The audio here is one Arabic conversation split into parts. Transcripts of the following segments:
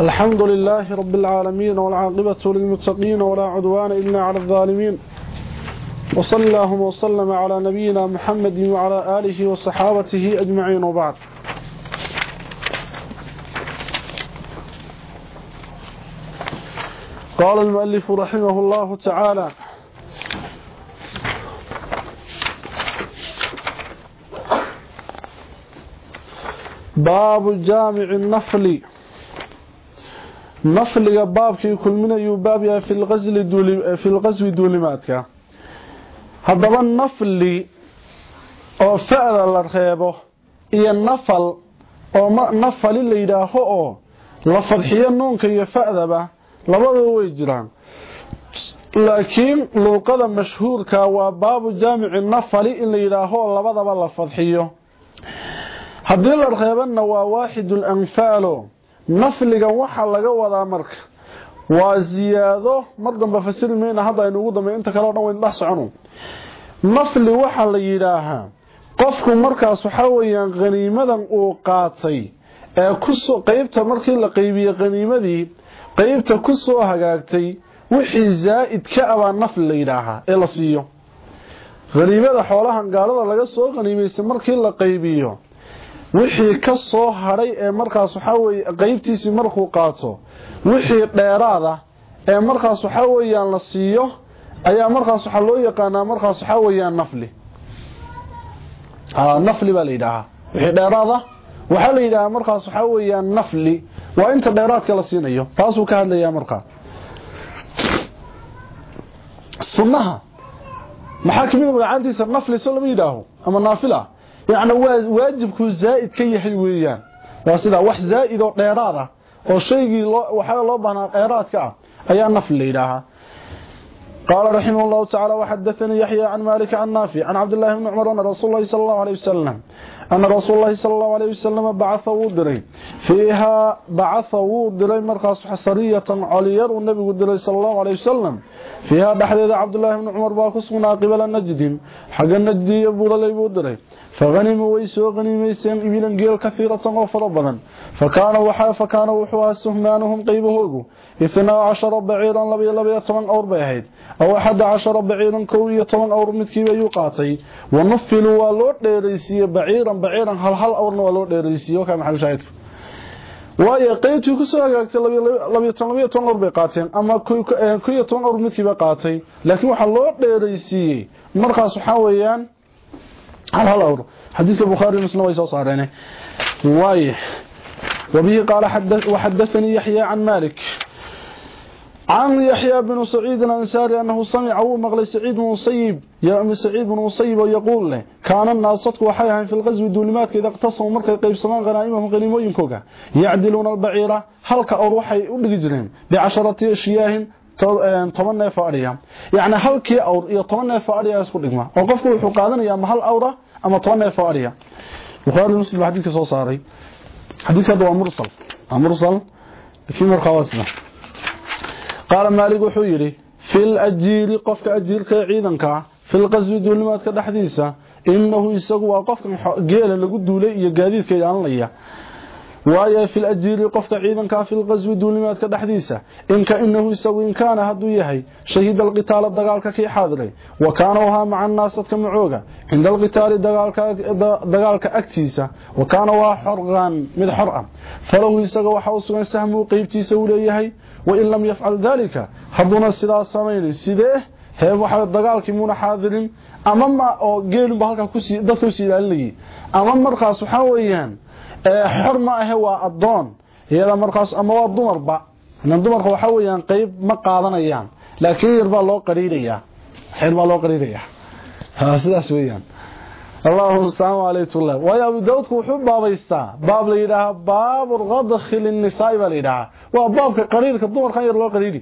الحمد لله رب العالمين والعاقبة للمتقين ولا عدوان إلا على الظالمين. وصلى الله وسلم على نبينا محمد وعلى آله وصحابته أجمعين وبعد. قال المؤلف رحمه الله تعالى baabu jaamici nafli. Nafliga baabkii kulminayuu baab yahay fi lqaswi duulimaadka. Haddaba nafli oo fa-da la reebo iyo nafal oo nafali la yidhaaho oo la fadxiyo nuunka iyo fa-daba labadaba way jiraan. Laakiin luuqada mashhuurka waa baabu jaamici nafali in la yidhaaho oo labadaba la fadxiyo haddii la reebanna waa waaxidu lanfaalo nafligan waxaa laga wadaa marka. Waa ziyaado mar dambe fasiri mayna hadda aynu ugu dambe inta kale o dhan wayn dhex socono nafli waxaa la yidhaahaa qofku markaas waxaa weeyaan qaniimadan uu qaatay ee qeybta markii la qeybiye qaniimadii qeybta ku soo hagaagtay wixii zaa'id ka abaa nafli la yidhaahaa ee la siiyo. Qaniimada xoolahan gaalada laga soo qaniimaystay markii la qeybiyo wixii ka soo hadhay ee markaas waxaa weye qeybtiisii markuu qaato wixii dheeraada ee markaas waxaa weeyaan la siiyo ayaa markaas waxaa loo yaqaanaa markaas waxaa weeyaan nafli. Nafli baa la yidhaahaa. Wixii dheeraada waxaa la yidhahaa markaas waxaa weeyaan nafli waa inta dheeraadka la siinayo. Taasuu ka hadlayaa markaa. Sunnaha maxaa ka mid magacaantiisa nafli so lama yidhaaho? Ama naafila يعني واجبku زائد weeyaan waa sida wax زائد oo dheeraad ah oo shaygii waxa loo baahnaa dheeraadka ah قال رحمه الله تعالى وحدثني يحيى عن مالك عن نافع عن عبد الله بن عمر أن رسول الله صلى الله عليه وسلم أن رسول الله صلى الله عليه وسلم بعث ودري فيها بعث ودري مركز حصرية عليار والنبي ودري صلى الله عليه وسلم. فيها دحديد عبد الله بن عمر باكسنا قبل النجد حق النجد يبول لي ودري fahanimuu way soo qaniimayseen ibilan geel kafiiratan oo fara badan fa kaana wuxuu ahaa suhnaanuhum qaybahoogu itnaa cashara baciiran labaiyo labaiyo toban awr bay ahayd aw axada cashara baciiran kow iyo toban awr midkiiba yuu qaatay wa nufiluu waa loo dheeraysiiyey baciiran baciiran hal hal awrna waa loo dheeraysiiye ku soo hagaagtay labiyo toban awr bay qaateen ama koiyo toban awr midkiiba qaatay laakiin waxaa loo dheeraysiiyey markaas waxaa weeyaan hal hal awr xadiidka bukhaari muslim way soo saareen وبه قال حدث وحدثني يحيى عن مالك. عن يحيى بن سعيد الأنساري أنه سمع مغلي سعيد بن مصيب يا أم سعيد بن مصيب ويقول له كان الناس صدق وحيها في الغزو الدولمات إذا اقتصوا مركز قيب سمان غنائمهم غنيموين كوكا يعدلون البعيرة هلك أروحي أولي بعشرة أشياء toban neef oo adhiya yacni halkii awr iyo toban neef oo adhiya isku dhigma. Oo qofku wuxuu qaadanaya ama hal awra ama toban neef oo adhiya bukhaari muslim baa xadiidka soo saaray. Xadiidka waa mursal. Waa mursal. Laakiin markaa waa sida. Wuxuu yidhi fi lajiiri qofka ajiirka ee ciidanka fi lqaswi duulimaadka dhexdiisa inahu isagu waa qofkan geela lagu duulay iyo gaadiidka ilaalinaya fi lqaswi duulimaadka dhexdiisa inka inahu isagu in kaana hadduu yahay shahiida alqitaala dagaalka kii xaadiray wa kaana wahaa maca annaasadka macooga cinda alqitaali dagaalka agtiisa wa kaana waa xorqaan mid xor ah falahu isaga waxa u sugan sahmuu qeybtiisa uu leeyahay wain lam yafcal daalika hadduuna sidaas samaynay sidee hee waxa dagaalkii muuna xaadirin ama ma oo geelunba halkaa kusii dadka usii ilaalinayay ama markaas waxaa weeyaan xor ma ahe waa adoon iyada markaas ama waa dumarba inan dumarka waxa weeyaan qeyb ma qaadanayaan laakiin yar baa loo qariirayaa xeer baa loo qariirayaa sidaas weeyaan اللهم السلام عليكم الله ويا ابو داود wuxuu baabaystaa baab la yiraahdo baab qadkhil النساء baa la yiraahdo waa baabka qariirka dumarka yar loo qariiri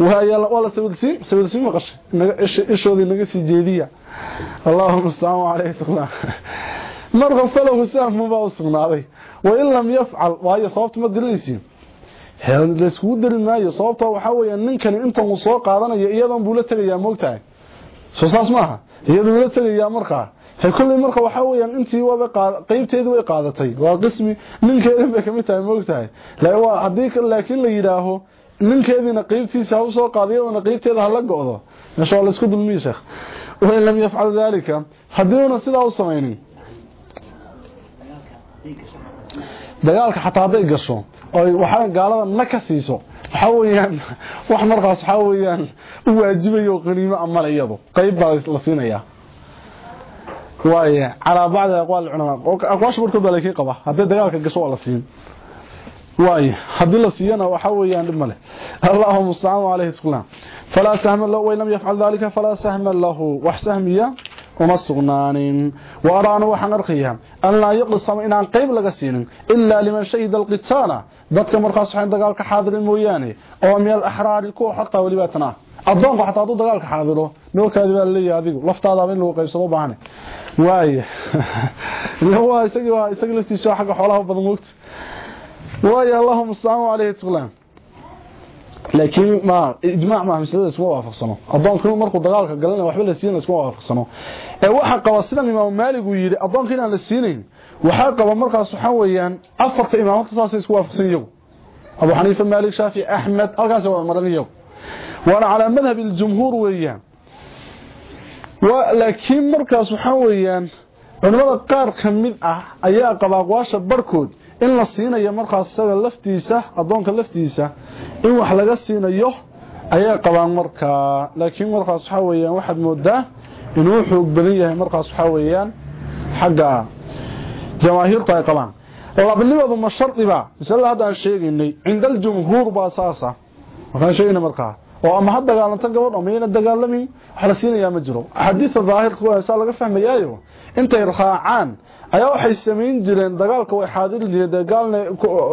وهي wala sawirsiin sawirsiin maqash naga ishoodii naga sii jeediya اللهم السلام عليكم الله sahmu baa usugnaaday wain lam yafcal waayo sababta ma dirinaysiin layskugu dari maayo sababta waxaa weya ninkani intan uu soo qaadanayo iyadan buu la tegayaa moogtahay soo saas maaha iyadan ula tegayaa markaa hay kulli marka waxa weeyaan intii waba qaybteedu way qaadatay waa qismi ninkeedii bay kamid tahay moogtahay hadii laakiin la yidhaaho ninkeediina qaybtiisa ha u soo qaadiyadana qaybteeda hala go-do meesha waa laisku dulmiye sheekh wain lam yafcal dalika haddiiuna sidaa u samaynin dagaalka xataa hadday gasho oy waxaa gaalada na waxa weeyaan wax markaas waxa weeyaan u waajibayo qaniimo amale iyadu qayb baa la siinayaa. Waaye calaa bacdi aqwaal culamaa aqwaasha barkood baa qaba hadday dagaalka gasho la siin. Waaye haddii la siiyana waxa weeyaan dhib male allahuma mustacaan calayhi tuklaan falaa sahma lahu wain lam yafcal dalika falaa sahma lahu. Wax sahmiya uma sugnaanin. Wa araana waxaan arkayaa an laa yuqsama inaan qayb laga siinin ilaa liman shahida alqitaala. Dadka markaas waxaan dagaalka xaadirin mooyaane oo min alaxraari kuwa xorta welibaatan ah addoonku xataa hadduu dagaalka xaadiro nookaadi baa la leeyahay adigu. Laftaadaaba in lagu qaybsado baahane. Waaye. Waa isagii laftiisa xagga xoolaha badan moogta waaye allahuma mustacaan calayhi tuklaan laakiin ma ijmaac ma masalada isma waafaqsano adoonku markuu dagaalka galana waxba la siin isma waafaqsano ee waxa qaba sidan imaam maalik uu yiri adoonka inaan la siinayn waxa qaba markaas waxa weeyaan afarta imaamada saas isku waafaqsan iyagu abu xaniifa maalik shaafi ahmed halkaas waa maran iyagu waana ala madhab al-jumhur weeyaan laakiin markaas waxa weeyaan culimada qaar kamid ah ayaa qaba aqwaasha barkood in la siinayo markaas isaga laftiisa adoonka laftiisa in wax laga siinayo ayaa qabaan markaa laakiin markaas waxa weeyaan waxaad moodaa inuu xoog badan yahay markaas waxa weeyaan xagga jamaahiirta ay qabaan. Labnimadu ma shardiba isla hadda aan sheegaynay cinda aljumhuur baa saasa waxaan sheegaynay markaa oo ama ha dagaalanta gabadh ama ina dagaalamin wax la siinayaa ma jiro. Xadiidka daahirka waa saa laga fahmayaayo intay raacaan ayaa waxay samayn jireen dagaalka way xaadiri jireen dagaalna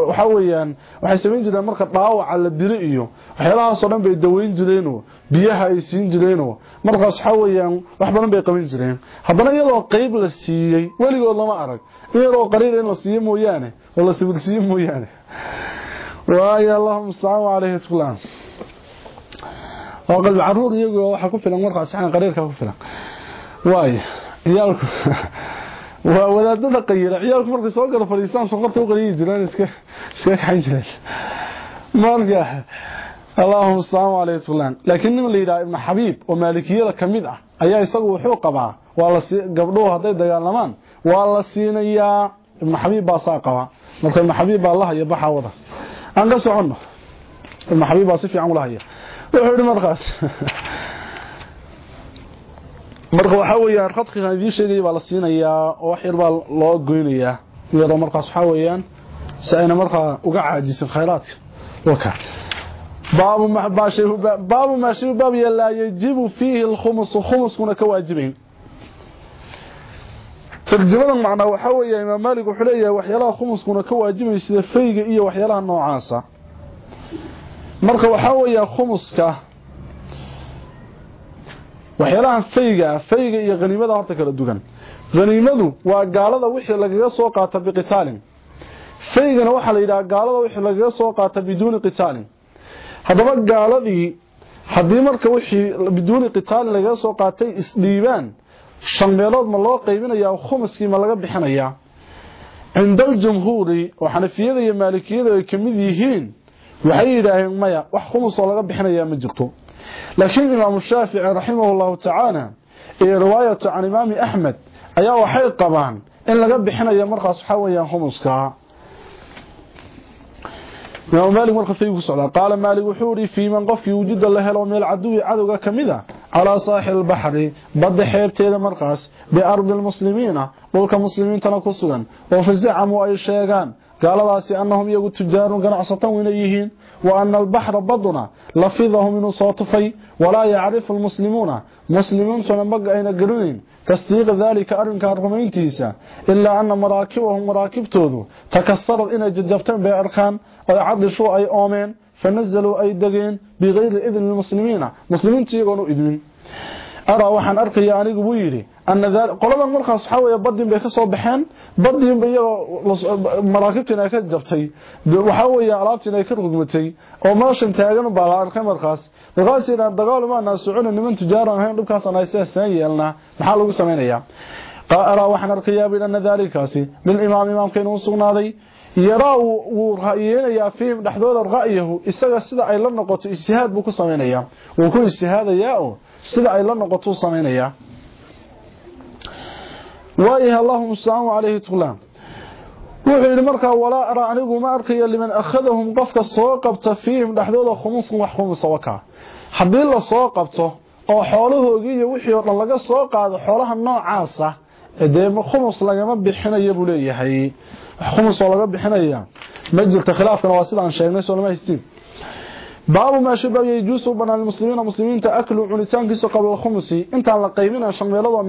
waxa weeyaan waxay samayn jireen marka dhaawaca la dilo iyo waxyaalahaas oo dhan bay daweyn jireen biyaha ay siin jireen markaas waxa weeyaan wax badan bay qaban jireen. Haddana iyadoo qayb la siiyey weligood lama arag iyadoo qariir in la siiyo mooyaane oo la sibil siiyo mooyaane. Waayo allahuma mustacaan calayhi tuklaan oo qalbi carruur iyagoo waxa ku filan markaas waxaan qariirka ku filan. Waayo ciyaalku waa wadaadada qayira ciyaalku markay soo gala fadhiistaan soqorta u qaliyi jireen iska iska kaxayn jireen marka allahumma musta'an alayhi tulan laakiin nin la yiraahdo ibn xabiib oo maalikiyada ka mid ah ayaa isagu wuxuu qabaa waa la gabdhuhu haday dagaalamaan waa la siinayaa. Ibn xabiib baa saa marka ibn xabiib baa iyo baxa wada. Aan ka socono ibn xabiib baa si fiican u lahaya wuxuu yiri markaas marka waxa weeyaan khadkiga idin sheegay baa la siinayaa oo wax yar baa loo goynayaa. Iyadoo markaas waxa weeyaan si ayna uga caajisin khayraadka. Waka. Baabu ma baashay baabu ma shay baab yalla yajibu fihi al-khums khums kuna ka waajibin. Tarjumada macna waxa weeyaan imaam maalik wuxuu leeyahay waxyaalaha khums kuna ka waajibay sida fayga iyo waxyaalaha noocaasa. Marka waxa weeyaan khumska waxyaalahan fayga fayga iyo qaniimada horta kala dugan qaniimadu waa gaalada wixii lagaga soo qaata biqitaalin. Faygana waxaa la yidhaha gaalada wixii lagaga soo qaata biduuni qitaalin. Haddaba gaaladii haddii marka wixii biduuni qitaalin lagaga soo qaatay isdhiibaan shan meelood ma loo qaybinayaa khumuskii ma laga bixinayaa. Cinda aljumhuuri oo xanafiyada iyo maalikiyada ay ka mid yihiin waxay yidhaaheen maya wax khumus oo laga bixinayaa ma jirto laakiin imaamu shaafici raximahullahu tacaala iyo riwaayatu can imaami axmed ayaa waxay qabaan in laga bixinayo markaas waxaa weeyaan khumuska. Imaam maalik marka faygu ku socdaa qaala maalik wuxuu yidhi fii man qofkii wujida la helo meel caduwi cadowga ka mid a calaa saaxil albaxri badda xeebteeda markaas biardi lmuslimiina dhulka muslimiintana ku sugan oo fazacamuu ay sheegaan gaaladaasi annahum iyagu tujaarun ganacsatan inay wa ana albaxra baduna lafidahum inuu soo tufay walaa yacrifu lmuslimuuna muslimiintuna maga ayna garanayn tasdiiqa daalika arrinkaa rumayntiisa ilaa ana maraakibahum maraakibtoodu takasarad inay jajabteen bay arkaan oy cadishuu ay oomeen fanazaluu ay degeen bikayri idni lmuslimiina muslimiinta iyagoon u idmin araa markaas waxaa wey badin bay kasoo baxeen badinba iyagoo maraakibtiin ay ka jabtay waxaa wey alaabtiin ay ka rugmatay oo meeshan taagan baa la arkay markaas markaasina dagaal maanaa socona niman tujaaran ahayn dhibkaasaan ay sidaasaan yeelnaa maxaa lagu samaynayaa أرى وحن أركيا بأن ذلك للإمام إمام كان وصغناضي yaraa wuu ra'yeenayaa fiihim dhexdooda ra'yahu isaga sida ay la noqoto ijtihaad buu ku samaynayaa wuu ku ijtihaadayaa oo sida ay la noqoto samaynayaa wuxuu yidhi markaa walaa araa anigu ma arkayo liman akhadahum qofka soo qabta fiihim dhexdooda khumusan wax khumusa wakaa haddii la soo qabto oo xoolahoogii iyo wixii oo dhan laga soo qaado xoolaha noocaasa dee khumus lagama bixinayo buu leeyahay khumus oo laga bixinaya ma jirto khilaafkana waa sidaan sheegnay soo lama haystiin muslimiinta aklu cunitaankiisa qabla khumusi intaan la qaybinayo shan meelood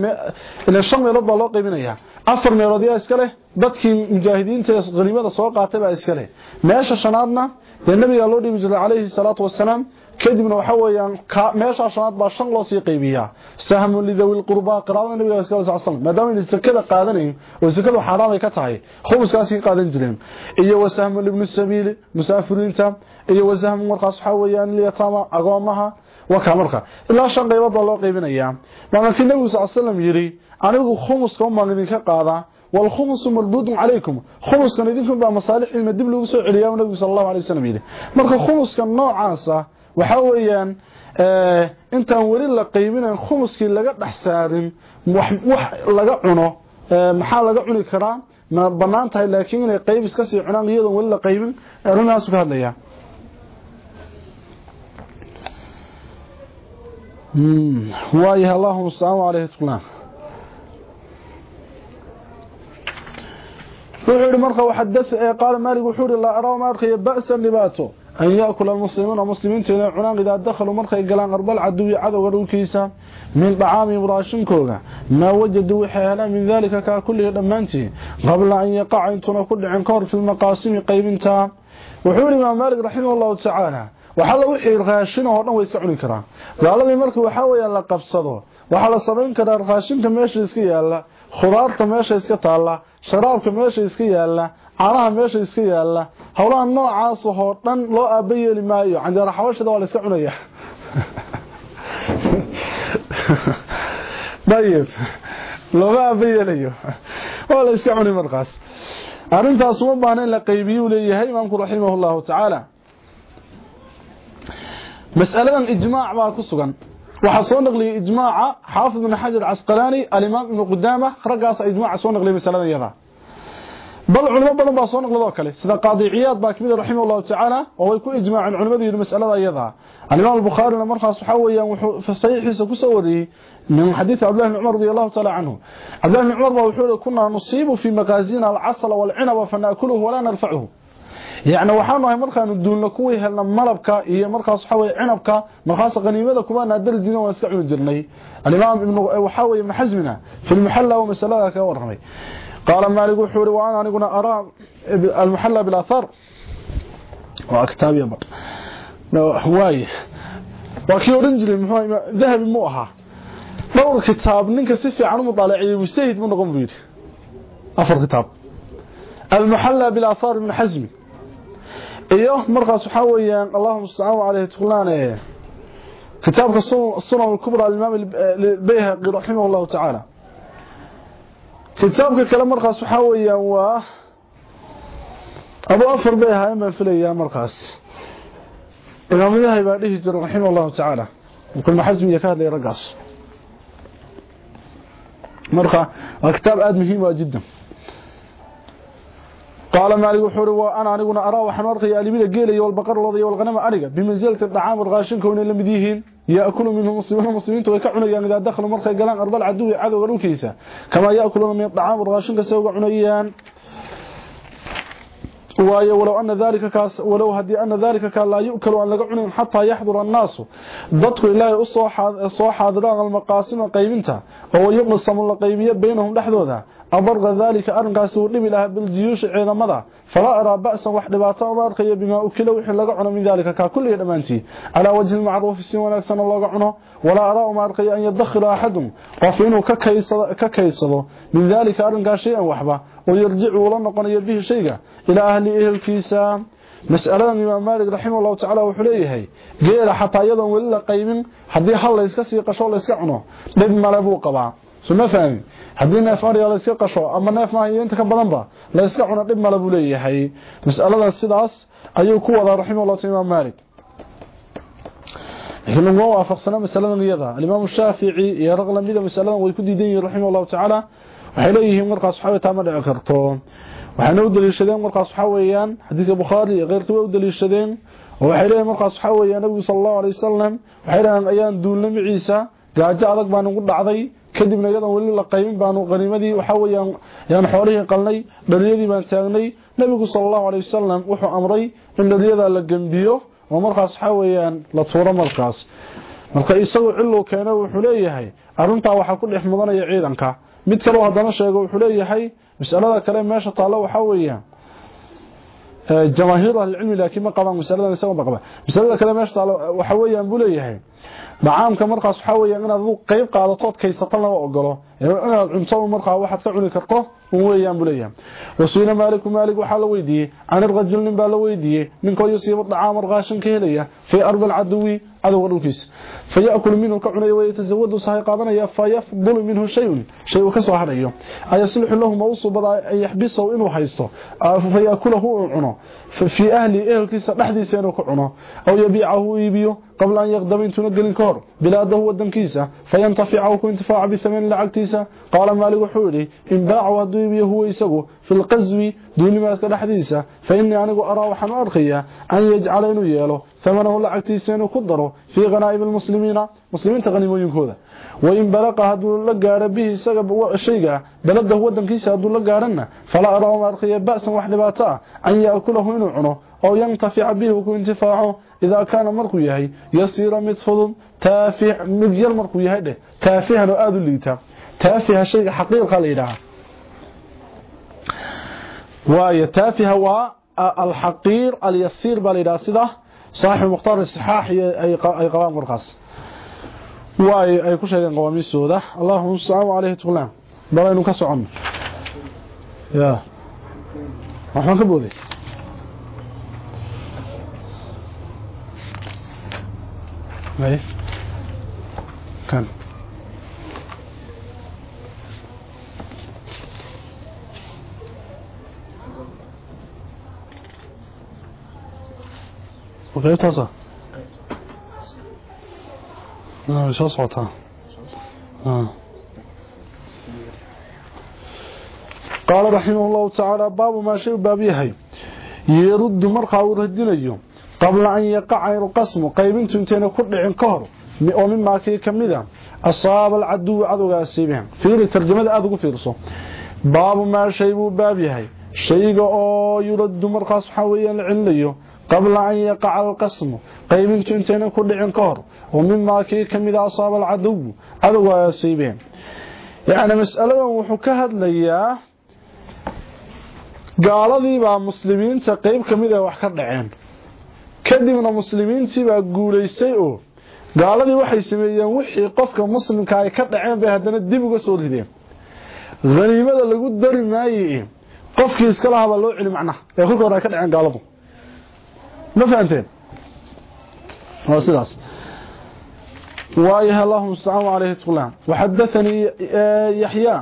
ila shan meelood baa loo qaybinayaa afar meelood yaa iska leh dadkii mujaahidiinta qaniimada soo qaatay baa iska leh meesha shanaadna dee nabiga loo dhiibi jiray calayhi salaatu wasalaam kadibna waxa weeyaan meesha shanaad baa shan loo sii qaybiyaa sahmu lidawil qurba qiraabada nabiga sallallahu alayhi wasallam maadaama ay zakada qaadanayn oo zakadu xaraam ay ka tahay khumuskaas ka qaadan jireen iyo wasahmu ibn sabiil musaafiriinta iyo wasahmu markaas waxa weeyaan liyatama agoomaha waka marka ilaa shan qaybood baa loo qaybinayaa laakiin nabiga sallallahu alayhi wasallam yiri anigu khumuska uma idinka qaada والخمس مردود عليكم خمس كان idinku baa masaalixina dib lagu soo celiyaa nabiga sallallahu alayhi wasallam yiri marka khumuska noocaasa waxa weeyaan eh, intaan weli la qaybinayn khumuskii laga dhex saarin wax laga cuno eh, maxaa laga cuni karaa? Ma bannaan tahay laakiin inay qaybis ka sii cunaan iyadoon weli la qaybin eh, arrinaasu ka hadlayaa hmm, waayaha allahuma asalaamu caleyhi tqlaa wuxuu yidhi marka qaala maalig wuxuu ihi laa araa ma arkaya an yaakul almuslimuuna muslimiinta inay cunaan idaa dakhaluu markay galaan arbal caduwi cadowga dhulkiisa min dacaamihim raashinkooga maa wajaduu waxay helaan min daalika kaa kullihi dhammaantii qabla an yaqaca intuuna ku dhicin ka hor fi lmaqaasimi qaybintaa wuxuu yihi imaam maalik raximah allahu tacaala waxalla wixii raashin oo dhan way iska cuni karaan gaaladii markii waxaa weeya la qabsado waxaa la samayn karaa raashinka meesha iska yaalla khudaarta meesha iska taalla sharaabka meesha iska yaalla caanaha meesha iska yaalla howlaha noocaas oo dhan loo aaba yeeli maayo. Canjeera xabashada waa la iska cunaya. Dayib looma aaba yeelayo. Waa la iska cuni markaas. Arrintaas uma baahna in la qaybiyu leeyahay imaamku raximah llahu tacaala mas'aladan ijmaac baa ku sugan. Waxaa soo naqliyay ijmaaca xaafid ibn xajar casqalaani alimaam ibnu qudaama raggaas ijmaaca soo naqliyay masaladan iyada بل علماء بلن باصون نقل ذلك سيدا قاضي عياد باكميد رحمه الله تعالى وهو يكون إجماع عن علماء ذي المسألة أيضا. الإمام البخاري لما رفع صحاوية في الصحيح سكسوري من حديث عبد الله بن عمر رضي الله تعالى عنه. عبد الله بن عمر وحوله كنا نصيب في مغازين العسل والعنب فنأكله ولا نرفعه. يعني وحانا مرخا ندون لكوي هلنا ملبك هي إيه مرخا صحاوي عنبك مرخا صغني ماذا كما نادل دينا ونسكعون الجرني الإمام بن حزمنا في المحلة ومسألة كورغمي قال مالك وحوري وأنا نقول أرى المحلة بالأثر وأكتاب يمر هواي وكي ورنجل ذهب موها. دور كتاب ننك سفي عن مطالعي مستهد من غنبير أفر كتاب. المحلة بالأثر من حزمي. أيوه مرقى سحاوي اللهم استعاموا عليه تقولان كتابك الصنع الكبرى للمام البيهق رحمه الله تعالى. كتابك كلام مرقس وحاويا و أبو أفر بها اما فليا مرقس اماميه هي بادي جرى رحمه الله تعالى. وكل محزم يكاد لي رقص. مرقس كتاب أدمي مهم جدا قال مالك وحور وأنا انغنا أرى وحن ارقي اليمده جيل اي والبقر لودي والغنم ارغا بمنزلة الطعام الغاشن كون لم ديهن ياكل منهم مسلمون مسلمين تو كعنيان اذا دخلوا مرخه غلان أرض العدو عدو غروكيسا كما يأكلون من الطعام الغاشن كسو عنيان وآية ولو أن ذلك كاس ولو هدي أن ذلك كان لا يؤكل وأن لغ حتى يحضر الناس. ضدك إلى سو حاضر سو حاضر المقاسم قيمتها أو يقسم القيمية بينهم دحدودا أبرغ ذلك أرنقاس ودب لها بالجيوش عيدمدا فلا أرى بأسا وحدباتا ومارقيا بما أكل وحي لقعنا من ذلك. ككل يدمانتي على وجه المعروف السيوان أكسن الله قعنه ولا أرى ومارقيا أن يدخل أحدهم قفينه ككيصده من ذلك أرنقاس شيئا وحبا. ويرجع ولنقنا يبيه شيئا. إلى أهل إهل كيسا مسألة الإمام مالك رحمه الله تعالى وحليه. قيل حتى يضا ولا قيم. حدي حل يسكسي قشو لا يسكعنه. لب ملبو قبا suma fahmi haddii neef ariga la iska qasho ama neef maaha iyo inta ka badanba la iska cuno dhib male buu leeyahay mas'alada sidaas ayuu ku wadaa raximahullah imaam maalik laakiin uguma waafaqsana masaladan iyada alimaamu shaafici iyo raq lamida masaladan way ku diidan yihiin raximah allahu tacaala waxay leeyihiin markaas waxaa taa ma dhici karto waxayna u daliishadeen markaas waxaa weeyaan xadiidka bukhaari iyo keyrkii way u daliishadeen oo waxay leeyihin markaas waxaa weeyaan nabigu sala allahu alay wasalam waxay leeyihin ayaan duulna miciisa gaajo adag baan ugu dhacday kadibna iyadan weli la qaymin baanu qaniimadii waxaa weeyaan yaan xoolihii qalnay dhaliyadii baan taagnay. Nabigu sala allahu alay wasalam wuxuu amray in dhaliyada la gembiyo oo markaas waxaa weeyaan la tuuro markaas. Marka isagu ciluu keeno wuxuu leeyahay arrintaa waxaa ku dhex ciidanka. Mid kaleo haddana sheego wuxuu leeyahay masalada kale meesha taallo waxaa weeyaan jamaahiir ahlicilmi laakiin ma qabaan masaladan isaga ma masalada kale meesha taallo waxaa weeyaan buu leeyahay dacaamka markaas waxaa weeyaan inaad adu qayb qaadatood kaysatan lama ogolo inaad cunto markaa waxaad ka cuni karto weeyaan buu leeyahay wasuila maaliku maalik waxaa la weydiiyey can irajul nin baa la weydiiyey ninkoo yusiibu dacaamar qaashin ka helaya fii ardi alcaduwi cadowga dhulkiisa fayakulu minhu ka cunaya wayatasawadu sahay qaadanaya fayafdulu minhu shayun shay uu ka soo hadhayo ayaslixu lahu ma u subadaa an yaxbisahu inuu haysto fayakulahu uu cuno fii ahli ehelkiisa dhexdiisa inuu ku cuno aw yabiicahu u iibiyo qabla an yaqdama intuuna gelin ka hor fayantaficahu ku intifaaca bihamani lacagtiisa qaala maalik wuxuu yidhi in baacahu hadduu iibiyo huwa isagu fi lqaswi duulimaadka dhexdiisa fa innii anigu araa waxaan u arkayaa an yajcala inuu yeelo ثمنه inuu ku daro في غنائم المسلمين مسلمين غنيمooyinkooda وإن بلق haduu la gaaro bihi isaga shayga balada wadankiisa haduu la gaarana fala araa ma arqiya ba'san wax dhibaato ah an yaakulahu inuu cuno oo إذا كان مركو يهي يصير مدفض تافيح مدية المركو يهي تافيح نؤاد الليتا تافيح شيء حقيقة ليلا ويتافيح هو الحقير اليسير بالإلاسدة صاحب مختار السحاح أي قوام مرخص وأي كل شيء قوامي السودة اللهم سعوا عليه تقول نعم بلين كسعم يا. محمد كبودي كبودي إيه كان وقيبتها لا مش أصوتها آه. قال رحمه الله تعالى باب ما شيء بابيهي يرد مرقى وردينيو قبل أن يقع القسم قيبنت انتين كردعين كهر. ومما كي كمدا أصاب العدو عدو أسيبهم في ترجمة أدو فيرسو باب ما شيء بابيهي شيء يرد مرقى صحويا العليو. قبل أن يقع القسم قيبنت انتين كردعين كهر. ومما كي كمدا أصاب العدو عدو أسيبهم يعني مسألة وحكهد لياه gaaladii baa muslimiinta qayb ka mid ah wax ka dhaceen kadibna muslimiintii baa guulaystay oo gaaladii waxay sameeyeen wixii qofka muslimka ay ka dhaceen bay haddana dib uga soo rideen haniimada lagu dari maayey qofkii iska lahaa baa loo celi macnaha ee kolka hore ay ka dhaceen gaaladu ma fahanteen waa sidaas وايه اللهم استعان عليه تقلان وحدثني يحيى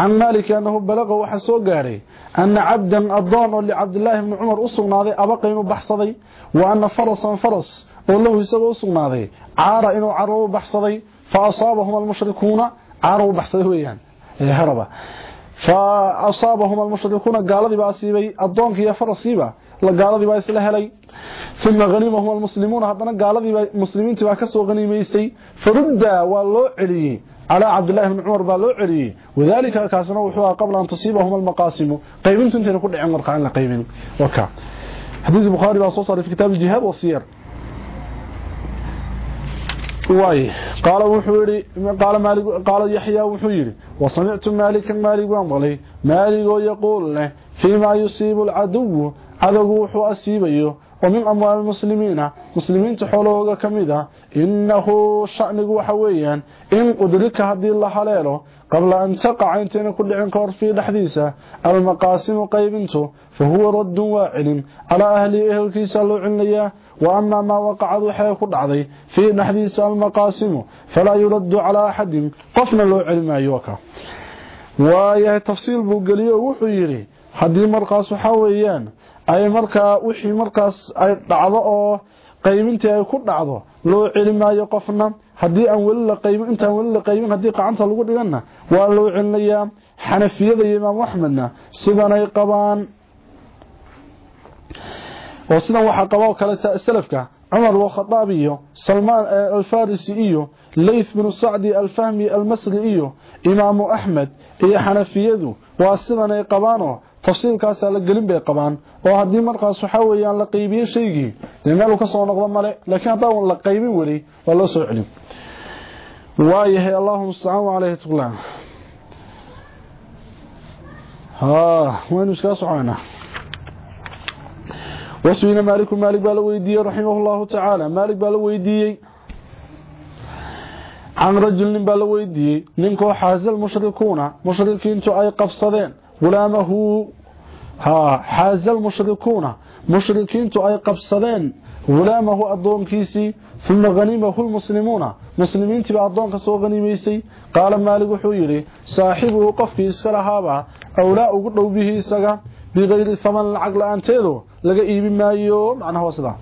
عن مالك أنه بلغ وحسو قاري أن عبدا الضان لعبد الله بن عمر أصغناذي أبقى إنه بحصدي وأن فرسا فرس والله يسوى أصغناذي عار إنه عروا بحصدي فأصابهم المشركون عاروا بحصدي ويان. هربا. فأصابهم المشركون قال ذي بأسيبي الضان كي فرسيبا قال ذي بأسيله لي ثم غنيمهم المسلمون هذا ذي مسلمين تبا كسو غنيميستي فردا والله عليه على عبد الله بن عمر بالو عليه وذلك كاسنا وحوا قبل أن تصيبهم المقاسم. قيبين تنتين كل عمر قاعنا قيبين وكا. حديث البخاري بأصوصر في كتاب الجهاد والسير. واي. قال وحوري قال مالك قال يحيى وحوري. وسمعت مالك مالك وانضلي مالك يقول له فيما يصيب العدو عدو وحو أسيبيه ومن أموال المسلمين مسلمين تحولوغا كميدا إنه شأنه وحويا إن أدرك هذه الله حليله qabla an taqaca intayna ku dhicin ka hor fii dhexdiisa almaqaasimu qaybintu fa huwa raddun waa celin calaa ahlihi ehelkiisa loo celinayaa wa amaa maa waqacad waxay ku dhacday fii dhexdiisa almaqaasimu falaa yuraddu calaa axadin qofna loo celi maayo ka waayahay ay markaa wixii markaas ay dhacdo oo qaybintii ay ku dhacdo loo celi maayo qofna haddii aan weli la qaybin intaan weli la qaybin haddii qacanta lagu dhiganna waa loo celinayaa xanafiyada iyo imaam axmedna sidanay qabaan oo sidan waxaa qaba kale salafka cumar walkhadaab iyo salmaan alfarisi iyo layth binu sacdi alfahmi almasri iyo imaamu axmed iyo xanafiyadu waa sidanay qabaanoo tafsiilkaasaa la gelin bay qabaan oo haddii markaas waxaa weeyaan la qaybiye shaygii dee meeluu ka soo noqdo male laakiin haddaan la qaybin weli waa loo soo celin. Waayahay allahuma mustacaan caleyhi tuqlaan. Waynu iskaga soconaa wasuina maaliku maalik baa la weydiiyey raximah llahu tacaala maalik baa la weydiiyey. Can rajul nin baa la weydiiyey. Ninkoo xaasal mushrikuuna mushrikiintu ay qabsadeen gulaamahu xaasal mushrikuuna mushrikiintu ay qabsadeen gulaamahu addoonkiisii uma hanimahu lmuslimuuna muslimiintiiba addoonka soo hanimaysay qaala maalig wuxuu yidhi saaxibuhu qofkii iska lahaaba awlaa ugu dhow bihi isaga bikayri hamanin lacag la-aanteedo laga iibi maayo macnaha waa sidaa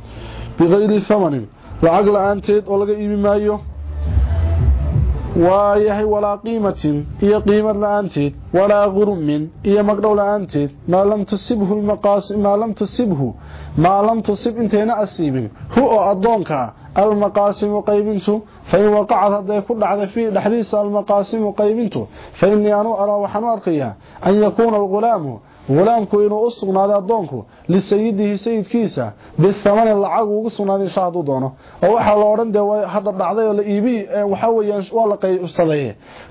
bikayri hamanin lacag la-aanteed oo laga iibi maayo ويهي ولا قيمة هي قيمة لا أنت ولا غرم هي إيا مقرأ أنت ما لم تصبه المقاس ما لم تصبه ما لم تسب أنت هنا أسيب هو أدونك المقاسم قيبنته فإن وقعت كل حديث المقاسم قيبنته فإني أنو أرى وحنو أرقيا أن يكون الغلام gulaamku inuu u sugnaaday addoonku lisayidihi sayidkiisa bithamani lacag ugu sugnaaday insha hadduu doono oo waxaa la odhan dee hadda dhacday oo la iibi waxaa weeyaan waa la qaybsaday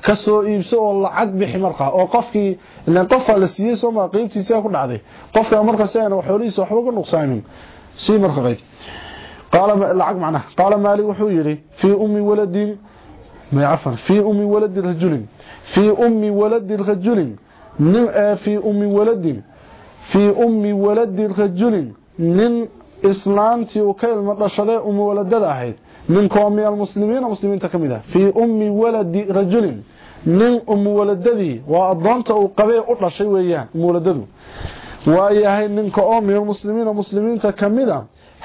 ka soo iibso oo lacag bixi markaa oo qofkii ilaan qofkaa la siiyey sooma qeybtiisa ku dhacday qofka marka si ayna xoolihiisa waxba uga nuqsaamin sii marka qayb qaala lacag macnaha qaala maalik wuxuu yidhi fii ummi waladin cafan fii ummi waladi rajulin fii ummi waladi rajulin rajulin nin islaantii uu ka ilmo dhashadee ummi waladada ahayd ninkoo min almuslimiina muslimiinta ka mid ah fii ummi waladi rajulin nin ummi waladadii waa adoonta uu qabee u dhashay weeyaan ummi waladadu waayahay ninka oo min almuslimiina muslimiinta ka mid a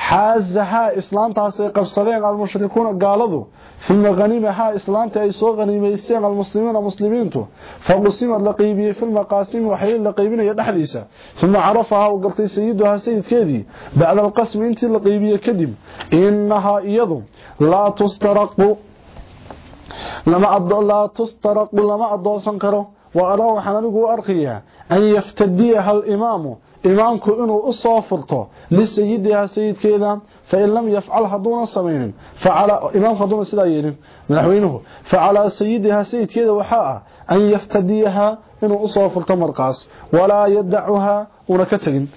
xaazahaa islaantaasay qabsadeen almushrikuuna gaaladu ثم غنيمها إسلام تأيسو غنيمي السيغ المسلمين ومسلمين تو فقسم اللقيبية في المقاسم وحيين اللقيبين يتحديثا ثم عرفها وقلت سيدها سيد كيدي بعد القسم انت اللقيبية كذب إنها يضو لا تسترق لما أبدأ لا تسترق لما أبدأ سنكره وأراه حنانيكو أرخيها أن يفتديها الإمام. إمامك إنه أصافرته لسيدها سيد كذا فإن لم يفعل هدونا سمين فعلى إمام هدونا سيدا يرين نحوينه فعلى سيدها سيد كذا وحاء أن يفتديها إنه أصوف التمرقاس ولا يدعها أركتين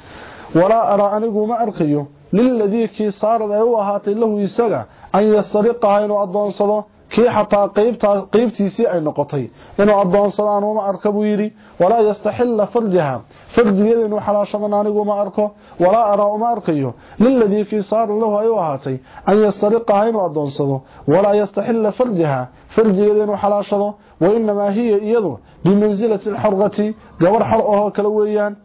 ولا أرى أنه ما أرقيه للذي كي صار ذا هو هاتي له يسجع أن يسترقها إنه أدوان صدوه. كي حتى قيبتي اي نقطي إنه أبوان صلان وما أركب ويري ولا يستحل فرجها فرج يدين وحلاش منانيق وما أركو ولا أرى وما أركيه للذي في صار له أيوهاتي أن يسترقها إنه أبوان صلو ولا يستحل فرجها فرج يدين وحلاش منانيق وإنما هي إيضو بمنزلة الحرغة قبر حرقها كالوهيان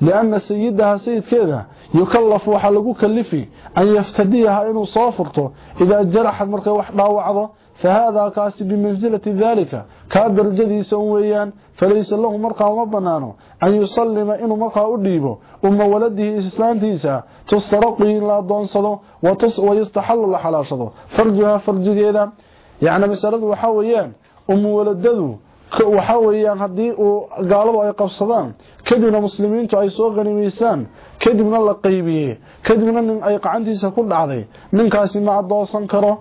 لأن سيدها سيد كذا يكلف وحلقو كلفي أن يفتديها إنه صافرته إذا جرح المرقى وحباه فهذا كاسي بمنزلة ذلك. كابر جديسا ويان فليس له مرقى ومبنانه. أن يسلم إنه مرقى أديبه. أم ولده إسلام تيسا. تسترقه إلا دونصده ويستحل لحلاشده فرجها فرج جيدا يعني مسألة وحاويان. أم ولده uu gaaladu ay qabsadaan kadibna muslimiintu ay soo qanimaysaan kadibna la qaybiyey kadibna nin ay qacantiisa ku dhacday ninkaasi ma adoosan karo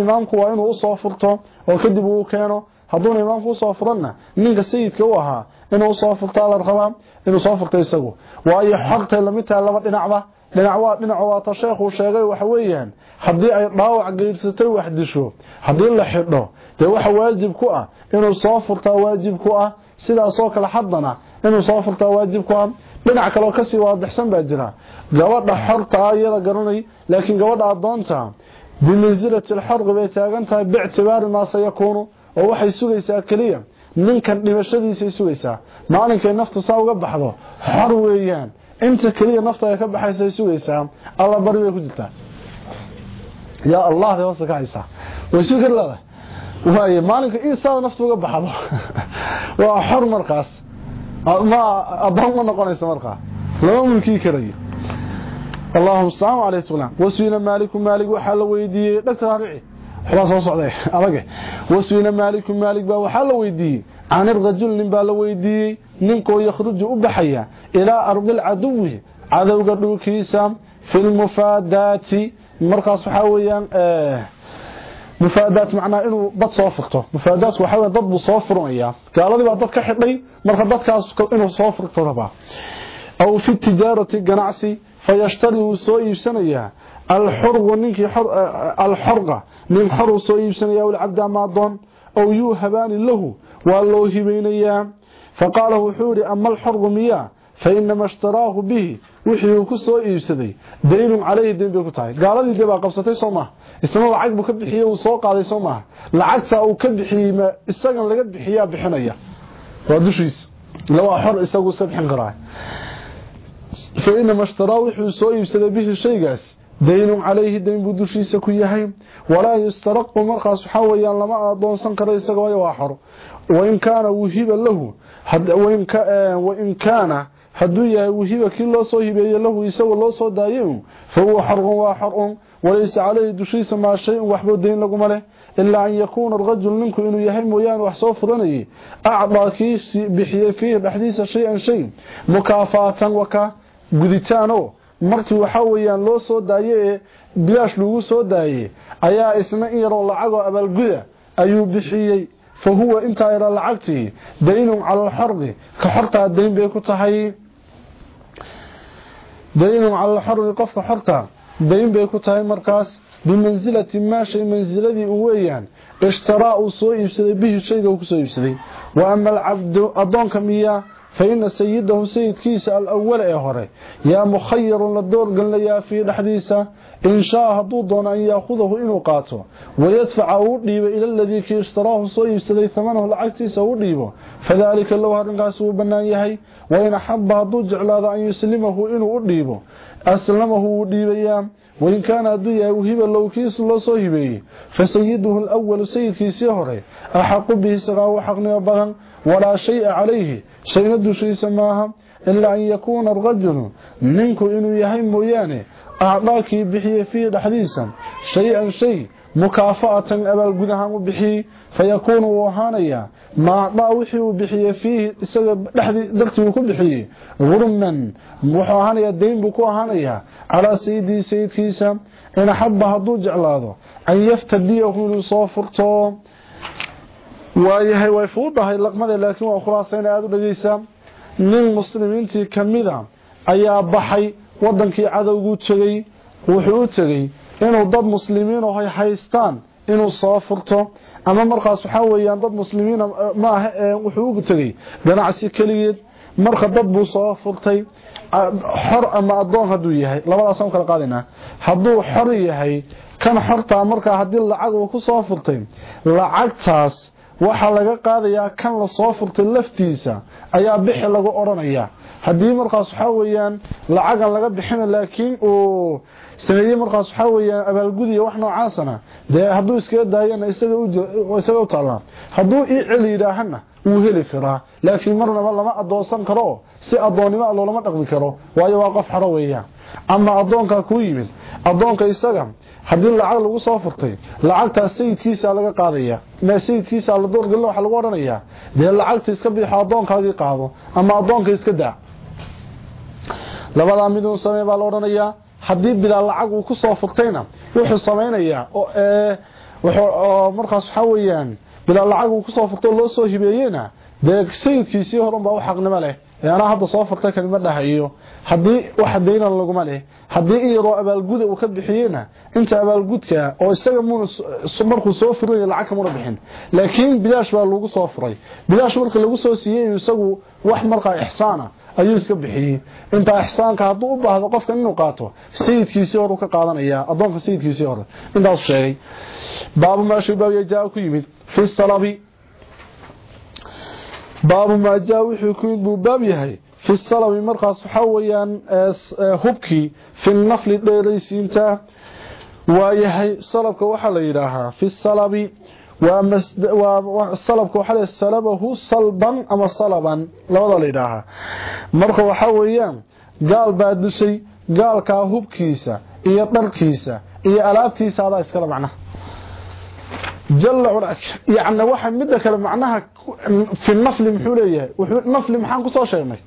imaamku waa inuu usoo furto oo kadib uu keeno hadduuna imaamku usoo furanna ninka sayidka u ahaa inuu soo furtaa la rabaa inuu soo furto isagu waayo xaqtay lamid tahay laba dhinacba dhinac waa dhinac waa ta sheekhu sheegay waxa weeyaan haddii ay dhaawac geersatay wax disho haddii la xidho dee waxa waajib ku ah inuu soo furtaa waajib ku ah sidaasoo kale haddana inuu soo furtaa waajib ku ah dhinac kaleo kasii waadixsan baa jira gabadha xorta ah iyada garanay laakiin gabadha adoonta dhimashadiisay sugaysaa maalinkay naftu saa uga baxdo xor weeyaan inta keliya nafta ay ka baxaysay sugaysaa alla bari bay ku jirtaa yaa allah day hoosta ka haysaa way sugi kari leedahay waaye maalinka isaada naftu uga baxdo waa xor markaas ma adoon ma noqonaysa markaa lama mulkii karayo اللهم السلام عليه وسلم وسوينا مالك مالك la weydiiyay dhagta raci xubaa soo socday adag وسوينا مالك مالك ninkoo yakhruj u baxaya ila ardh al-adu cadawga dhulkiisa fil mufaadati markaas waxa weeyaan ee mufaadaat macnaa inuu dad soo furto mufaadaat waxa weeyaan dad buu soo furaya gaaladii baa dad ka xidhay marka dadkaas inuu soo furto raba aw fi tijaarati ganacsi فيشتري سو يبسنيا الحرق نينكي حر الحرق من حر سو يبسنيا والعبد ما ضن. أو يوهبان له. والله هبينيا فقال وحوري أما الحرق ميا فإنما اشتراه به. وحي كسو يبسدي دين عليه دين بي كتاي قالدي دبا lacag buu ka bixiyay uu soo qaaday sooma lacagta uu ka bixiyay ma isagan laga bixiyaa bixinaya waa dushiis lawa xor isagu sabxin qaraa فإنما اشتراه وحو سو يبسد به شيغاس دين عليه دين بدوشيسا كيهي ولا يسترق مرقص حويا لما كره اسغو waa xor وان كان وهب له حد وان كان وان كان hibeeyay lahu isagu loo soo daayay fahuwa xarqun waa xarqun walaysa calayhi dushiisa maa shay waxba dayn laguma leh ilaa an yakuuna arajul ninku inuu yahay mooyaane wax soo furanayay acdaa kii bixiyey fiihi dhexdiisa shay-an shay mukaafaatan waka guditaanoo markii waxa weeyaan loo soo daayay ee bilaash lagu soo daayay ayaa isna in yaroo lacagoo abaalguda ayuu bixiyey fa huwa intaa yara lacagtii daynun cala alxardi ka xortaa dayn bay ku tahay daynun cala alxardi qofka xorta dayn bay ku tahay markaas bimansilati maa shay mansiladii u weeyaan ishtaraa uu soo iibsaday bihi shayga uu kusoo iibsaday wa ama alcabdu addoonka miyaa فإن سيده سيد كيس الأول إهره يا مخير للدور قل لي في الحديثة. إن شاء هدودون أن يأخذه إنه قاته ويدفع أوليب إلى الذي كي اشتراه صيب سدي ثمنه العكتيس أوليبه فذلك اللو هرنقاسه بنايهي وإن حب هدود جعل أن يسلمه إنه أوليبه أسلمه أوليبيا وإن كان هدويا وهب لو كيس الله صيبه. فسيده الأول سيد كيس يهره أحق به سغاه وحقني وبغن. ولا شيء عليه. شيء ندوشيس ماها إلا أن يكون الرجل منك إنه يهيم مويانه أعطاكي بحي فيه حديثا شيئا شيء مكافأة أبا القدها بحي فيكون وهانيا. ما أعطى وحي بحي فيه بكو بحي غرما وحوهانيا الدين بكو هانيا. على سيدي سيد كيسا إن حب هدو جعلاده أن يفتديه لصوفرته waayahay way fuudahay laqmada laakiin waa khulaasayna aada u dhageysaa nin muslimiintii kamida ayaa baxay wadankii cadowguu tegey wuxuu u tegey inuu dad muslimiin oo hay haystaan inuu soo furto. Ama markaas waxaa weeyaan dad muslimiin maaha wuxuu ugu tegey ganacsi keligeed. Marka dad buu soo furtay xor ama adoon hadduu yahay labadaasaan kala qaadaynaa hadduu xor yahay kan xortaa markaa haddii lacag uu ku soo furtay lacagtaas waxaa laga qaadayaa kan la soo furtay laftiisa ayaa bixi lagu odhanayaa haddii markaas waxaa weeyaan lacagan laga bixina laakiin uu sameeyey markaas waxaa weeyaan abaalgudiya wax noocaasana dee hadduu iskaga daayana isaga u taallaa hadduu ii celi yidhaahana wuu heli karaa. Laakiin marnaba lama adoonsan karo si adoonnimo loolama dhaqmi karo. Waayo waa qof xoro weeyaan ama adoonkaa kuu yimid adoonka isaga haddii lacag lagu soo furtay lacagtaas sayidkiisa laga qaadaya ma sayidkiisa la doorgelina waxa lagu odhanayaa dee lacagta iska bixo adoonkaagii qaado ama adoonka iska daa. Labadaa miduu samey baa la odhanayaa haddii bilaa lacag uu ku soo furtayna wuxuu samaynayaa oo markaas waxaa weeyaan bilaa lacag uu ku soo furtay loo soo hibeeyena dee sayidkiisii horan baa u xaqnimo leh. Ee anaa hadda soo furtay kalima dhahayo haddii waxa daynan laguma leh. Haddii in yaroo abaalguda uu ka bixiyena inta abaalgudka oo isaga muuna markuu soo furay lacag kamuna bixin. Laakiin bilaash baa lagu soo furay. Bilaash marka lagu soo siiyey isagu wax markaa ixsaana ayuu iska bixiyey. Inta ixsaanka hadduu u baahdo qofka inuu qaato sayidkiisii hore ka qaadanaya adoonka sayidkiisii hore. Intaas sheegay. Baabu maashu baabiya jaa ku yimid. Fi salabi. Baabu maa jaa wuxuu ku yimid baab yahay في الصلب مرخص حويا هبكي في النخل ديريسينتا ويهي صلبك وحا ليراها في الصلب salabka waxaa l salabahu salban ama salaban labada la yidhaahaa marka waxaa weeyaan gaal baa dushay gaalkaa hubkiisa iyo dharkiisa iyo alaabtiisa adaa iskale macnaha jala yani waxa midda kale macnaha mm, fi nafli muxuu leeyahay nafli maxaan ku soo sheegnay?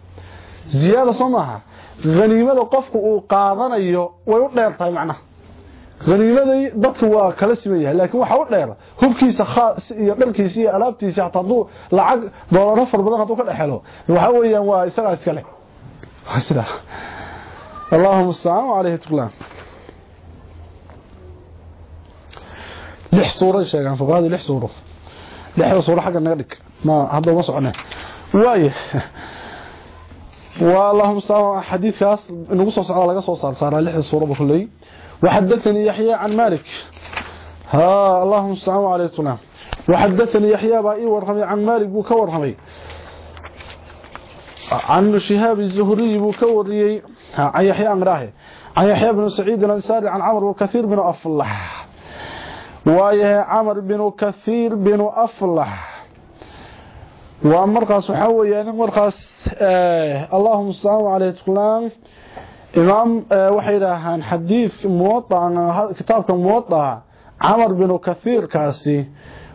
Ziyaada soo maaha haniimada qofku uu qaadanayo way u dheer tahay macnaha haniimadii dadku waa kala siman yahay laakiin waxa u dheer hubkiisa khaas iyo dharkiisa iyo alaabtiisa hataa hadduu lacag doolaro far badan hadduu ka dhexelo waxa weeyaan waa isagaa iskale waa sidaa allahuma mustacaan calayhi tuklaan lix suuray sheegaan fuqahadu lix suuro lixda suuro xagga naga dhig ma hadda uma soconeen waaye واللهم صل حديثكاس انو سو سocda laga soo saar saaraa lixda suuraba kulay وحدثني يحيى عن مالك. ها اللهم صل عليه وسلم وحدثني يحيى باي ورحمي عن مالك بو كورحمي عن شهاب الزهري بو كوريي عن يحيى عن راهي عن يحيى بن سعيد الانصاري عن عمرو وكثير بن افلح ويا عمرو بن كثير بن افلح tuqlaan imaam waxay yidhaahaan xadiidka muwadaca kitaabka muwadaca camar binu kathiirkaasi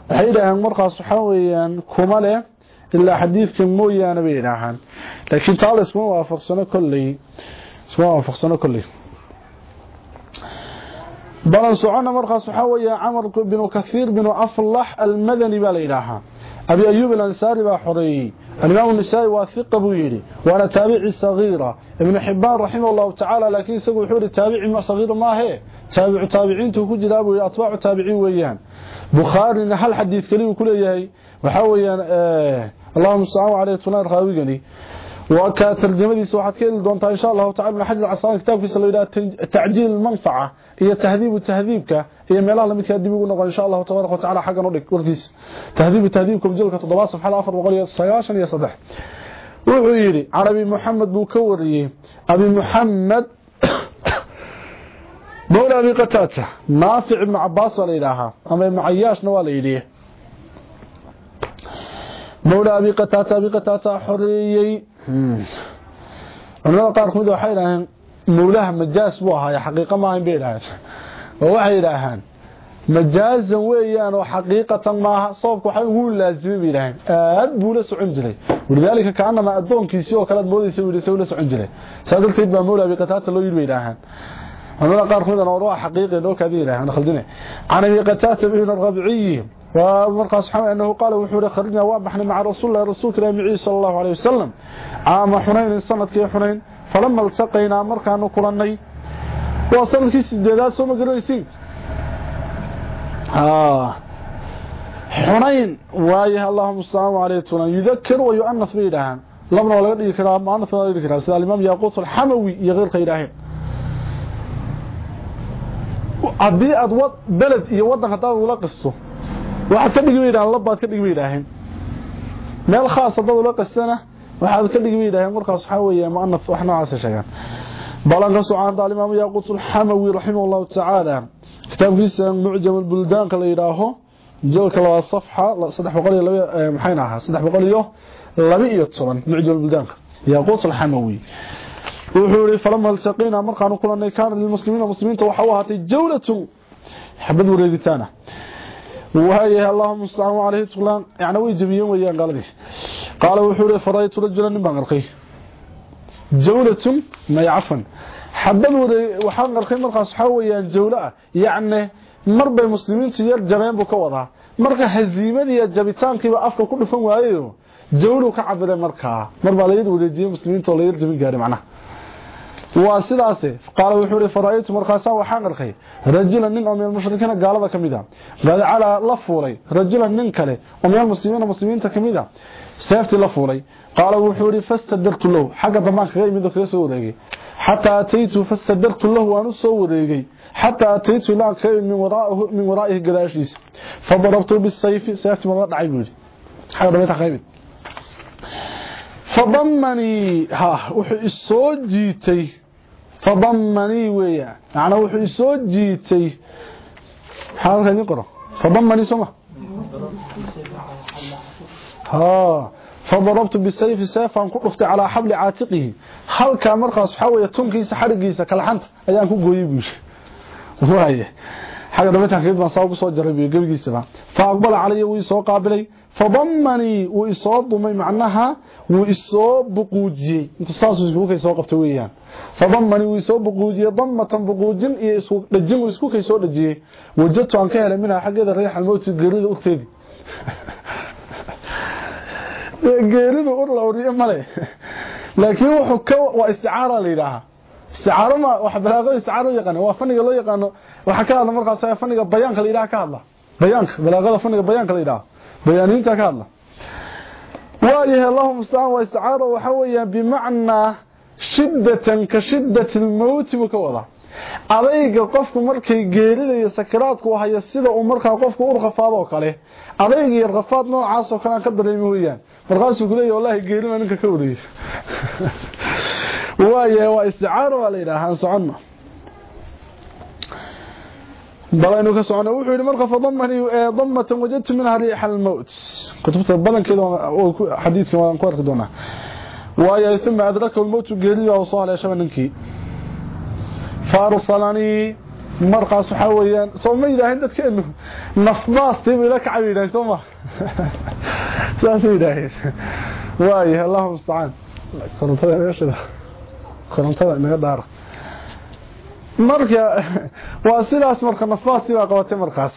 waxay yidhaahaan markaas waxaa weeyaan kuma leh ilaa xadiidka mooyaane bay yidhaahaan laakiin taa la iskuma waafaqsano kolley iskuma waafaqsano kolley balan socona markaas waxaa weeya camar binu kathiir binu aflax almadani baa la yidhaahaa أبي أيوب الأنساري بحري الإمام النسائي واثق بيري وأنا تابعي صغيرة ابن حبان رحمه الله تعالى لكن سقوا حوري تابعي ما صغير ما هي. تابع تابعين تكون جلابه أطباع تابعين ويان. بخاري هل حديث كلي وكل يهي. وحاويا آه اللهم صل عليه تنار خاويقني وكا ترجمديس waxaad ka heli doontaa insha Allah ta'ala min hajj al-asaan kitabkiisa la yiraahdo ta'jiil al-manfa'a iyo tahdhib tahdhibka la midka dib ugu noqon insha Allah tabaaraka wa ta'ala xagan u dhig warkiisa tahdhib tahdhibka bijilka 7 safxada 493 wuxuu yiri arabi muhammad buu ka wariyay abi muhammad مولى أبي قتاتة نافع ابن عباس ولا إلها أما ابن عياش نوال إليه مولى أبي قتاتة أبي قتاتة حريي qaar kamid waxay yidhaaheen mawlaha majaas buu ahaa xaqiiqa maahan bay yidhaaheen oo waxay yidhaahaan majaazan weeyaan oo xaqiiqatan maaha sababku waxay ugu laazimay bay yidhaaheen aad buu la socon jiray walidaalika kaanama addoonkiisii oo kale aad moodaysa uu yidhi la socon jiray saa darteed baa mawla abi qataata loo yidhi bay yidhaahaan culimada qaar kamid oo waa xaqiiqi loo kaadi yidhaahaan khaldine can abi qataata ibn al-rabici ومرقى سبحانه أنه قال وحوري خرجنا وابحنا مع رسول الله رسول كريم عيسى صلى الله عليه وسلم عام حنين السنة كي حنين فلما التقينا مرقى نقلني وصلنا كي سجدات سوما قريسين آه حنين وايه اللهم السلام عليه وسلم يذكر ويؤنث بيدهان لمنا ولا يدري كلام ما أنث ولا يدري كلام سيدا الإمام يقوط الحموي يغير hadaad ula qisto waxaad ka dhigi yidhahan labaad ka dhigi bay yidhaaheen meel khaas hadaad ula qistana waxaad ka dhigi bay yidhaaheen markaas waxaa weeye muanaf wax noocaasa sheegaan raximah allahu tacaala kitaabkiisa mucjam albuldaanka la yidhaaho jalka labaa safxa saddex boqol iyo laba maxayna ahaa saddex boqol iyo laba iyo toban mucjam albuldaanka yaquut alxamawi wuxuu yiri falama altaqiina markaanu kulanay kaana lilmuslimiina muslimiinta waxa uu ahaatay jawlatu xabad wareegitaana وهي اللهم صل عليه وسلم يعني way jabiyeen weeyaan qaladii qaal wuxuu leeyahay faraytu rajulan baan arqay jawlatun may cafan xabadooda waxaan arkay markaas waxaa weeyaan jawlo ah yacni mar bay muslimiintu yar jabeen buu ka wadaa marka haziimadiiyo jabitaankiiba afka ku dhufan waayeyo jawluu ka cabire markaa mar baa layar wareejiyey muslimiinta oo rajulan nin oo meel mushrikiina gaalada kamida bal ala la fuulay rajulan nin kale oo meel muslimiina muslimiinta kamida seefti la fuulay qaal wuxuu yiri fastadartu lahu xaga damaan kaga yimid oo soo wareegay hatta ataytu fastadartu lahu waan soo wareegay hatta ataytu la ka min waraahu min waraahi gadaashiis fadarabtu bisayfi seefti ma dhacay buu xaga damaan kaga yimid fadamani ha wuxuu isoo jiitay jiitay xaalka idin qoro fadamani soma ha fadarabtu bisayfi sayfan ku dhuftay calaa xabli caatiqihi halkaa markaas waxaa weeye tunkiisa xarigiisa kalxanta ayaan ku gooyey buu yidhi waaye xagga dhametan kaid baan saa ugu soo jaray buy gebigiisaba fa aqbala calaya wuu isoo qaabilay isoo dumay macnaha wuu isoo buquujiyey intuu saasuu iskuukay soo qabtay weeyaan fadamanii wuu isoo buquujiyey damatan buquujin iyo isku dhajin wuu iskukay soo dhajiyey wajadtu aan ka helay minhaa xaggeeda riix almowti geerida urteedii geeridu ur la uriye male laakiin wuxuu ka waa isticaara la yidhaahaa isticaaro ma wax balaaqada isticaaro yaqaan waa faniga loo yaqaano waxa bayaaniinta ka hadla. Waayahay allahuma staan waa isticaara waxa weeyaan bimacnaa shiddatan ka shiddat almowti buu ka wada. Adayga qofku markay geeridayo sakiraadku haya sida uu markaa qofku u rafaadoo kale adayga iyo rafaad noocaasoo kale aan ka dareemi weyaan markaasuu ku leeyay wallahi geeri ninka ka wariyey waayahay waa isticaara waa la yidhaahaan soconno. بل إنه كسونه و مرق فضمني إيه، ضمة وجدت من هذه حل الموت. كتبت بدن كده حديث كما ان قرت دونا. وايا ثم ادرك الموت جليل أو صالح يا شبه نكي فأرسلني مرق صحويان سوميدا عندك كأنه نفضاس تبي لك عبيده يعني سوما ساسيدا وايا اللهم استعان. كنت أنا يشرح كنت أنا ما دار marka waa sidaas marka nafbaasti baa qabatay markaas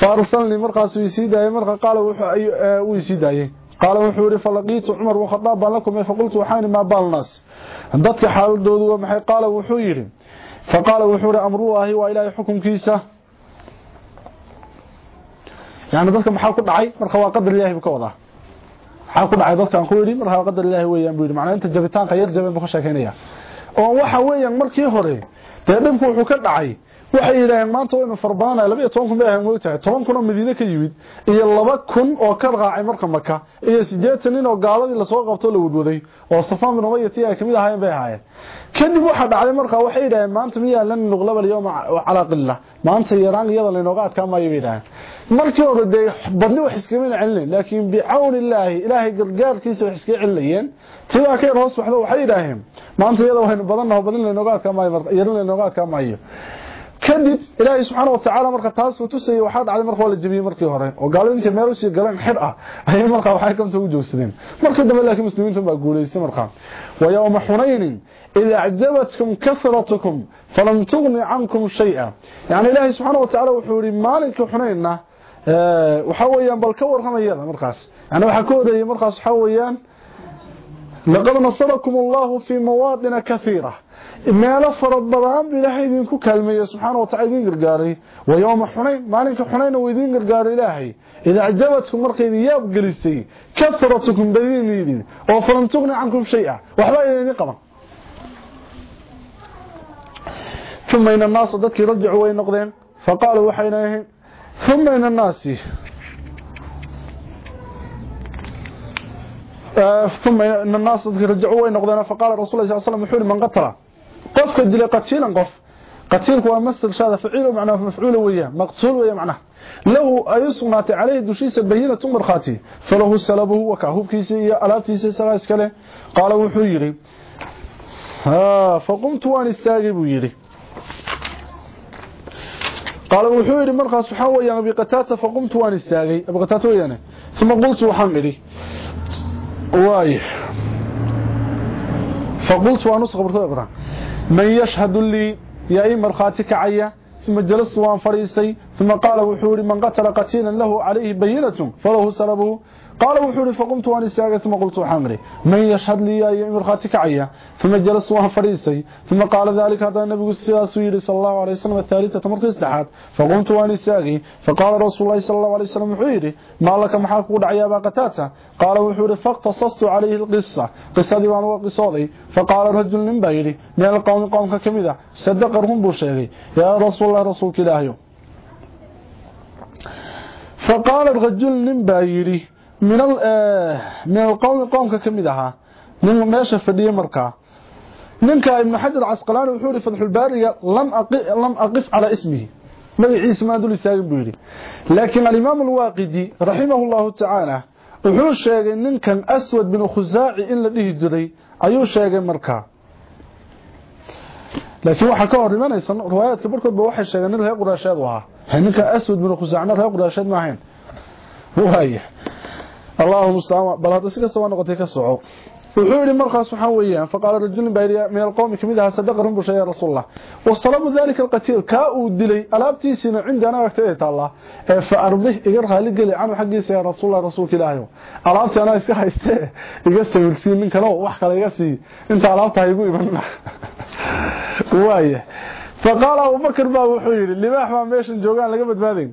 faarsalnii markaas wuu sii daayay marka qaala wuu sii daayay qaala wuxuu yidhi falaqiitu cumar bn khadaab baan la kulmay faqultu waxaan maa baalnaas dadka xaaladoodu waa maxay qaala wuxuu yidhi faqaala wuxuu yidhi amrullaahi waa ilaahay xukunkiisa yani dadka maxaa ku dhacay marka waa qadar buu ka wadaa maxaa ku dhacay dadkaan ku yidhi marka waa qadar ilaahi weeyaan buu yidhi macnaa inta jabitaanka yar jabeen buu ka sheekaynaya oo waxa weeyaan markii hore dee wuxuu ka dhacay. Waxay yidhaaheen maanta waynu farbanaanay laba iyo toban kun bay oo madiine ka yimid iyo laba oo ka raacay marka maka iyo sideetan nin oo gaaladii la soo qabto la wadwaday oo safaan bin umayati ay ahaayeen bay ahaayeen. Kadib waxaa dhacday marka waxay yidhaaheen maanta miyaa lan nuqlaba alyawma calaa maanta yaraan iyada laynooga adkaa maayo bay markii hore dee badni wax iskama celinayn laakiin bicawni illaahi gargaarkiisa wax iskaga celinayeen tidaa ka yar hoos baxdo waxay yidhaaheen maanta iyada waynu badannaho badin laynooga adkaa maayo yarin laynooga adkaa maayo kadib ilaahay subxaana watacaala marka taas uu tusayay waxaa dhacday marka waa la jebiyey markii hore oo gaalada intay meel usii galeen xidh ah ayay markaa waxay kamta ugu joogsadeen markii dambe laakiin muslimiintu baa guulaystay markaa wa yowma xunaynin id acjabatkum kasratukum falam tugni cankum shaya yani ilaahay subxaana watacaala wuxuu yihi maalinkii xunaynna waxaa weeyaan bal ka warramayada markaas yani waxaa ka horeeyey markaas waxaa weeyaan لقد نصركم الله في مواطن كثيرة. إما ما لفر الضبان بلهي ذينك كلمية سبحانه وتعالى ذين قرقاري ويوم حنين مالك حنين ويذين قرقاري لهي إذا عجبتكم مرقي بياب قريسي كثرتكم بذين ليذين وفرنتقن عنكم شيئا. وحبا إذا نقرأ ثم إن الناس ضدك رجعوا وين نقضين؟ فقالوا وحينيهم ثم إن الناس ثم إن الناس رجعوا وينقضنا فقال رسول الله صلى الله عليه وسلم من قتل قف دل قتيلا قف. قتيلك ومثل هذا فعيل معناه مفعول وياه مقتول وياه معناه. له ايصنات عليه دشيس بينه مرخاتي. فله سلبه وكهوبكيسي يا الابتيسي سلاس كله قال وحو يري ها فقمت وأن استاجب يري قال وحو يري مرخص abi qataata faqumtu waan istaagay abi qataata weeyaan thumma qultu waxaan yiri waaye فقلت وأنا صبرت اقرا من يشهد لي yaa ii markhaati kacaya ثم جلست waan fariistay ثم قال wuxuu yiri من قتل قتيلا له عليه بينة فله سلبه قال wuxuu yiri فقمت waan istaagay ثم قلت حمري. من يشهد لي yaa markhaati ii kacaya ثم جلس waan fariistay. ثم قال ذلك النبي صلى الله عليه وسلم الثالثة markii saddexaad فقمت waan istaagay فقال رسول الله صلى الله عليه وسلم wuxuu yiri ما لك محاك ودعيا باقتاتا قال وحوري فاقتصصت عليه القصة. قصة ديوان وقصوضي فقال رجل من بايري من القوم قوم كميدة صدق رهم بوشيغي يا رسول الله رسول كلاهيو فقال الرجل من بايري من آه، من القوم قوم كمدها من ماشى فدية مرقه منك ابن حجر عسقلاني وحوري فتح الباري لم أقف, لم أقف على اسمه. ما عيسى ما دول بوري لكن الإمام الواقدي رحمه الله تعالى وحو شيغي منك أسود بن خزاعي إن لديه جري. أيو شيغي مرقه لكن waxa ka horimanaysan ruwaayadka barkood baa waxa sheegana leh quraashad waa hanika aswad bin quzaacna raaq quraashad maheen waaye اللهم استعان بل هذا سكه سواء نقطه كسوعو wuxuu yiri markaas waxa weeyaan faqala rajul bayriya min alqawm kamidaha sadaqa run bushay rasuulullah wasalabu dhalika alqatil ka uu dilay alaabtiisina cindana waqtiga taala ee fa arbih igar hali gali anu xaqiisa ya rasuulullah rasuulka ilaahay alaabta ana iska haystee iga sawirsiin nin kale wax kale iga sii inta alaabta igu imanna waaya faqala abu bakr baa wuxuu yiri libaax ma meeshan joogan laga badbaadin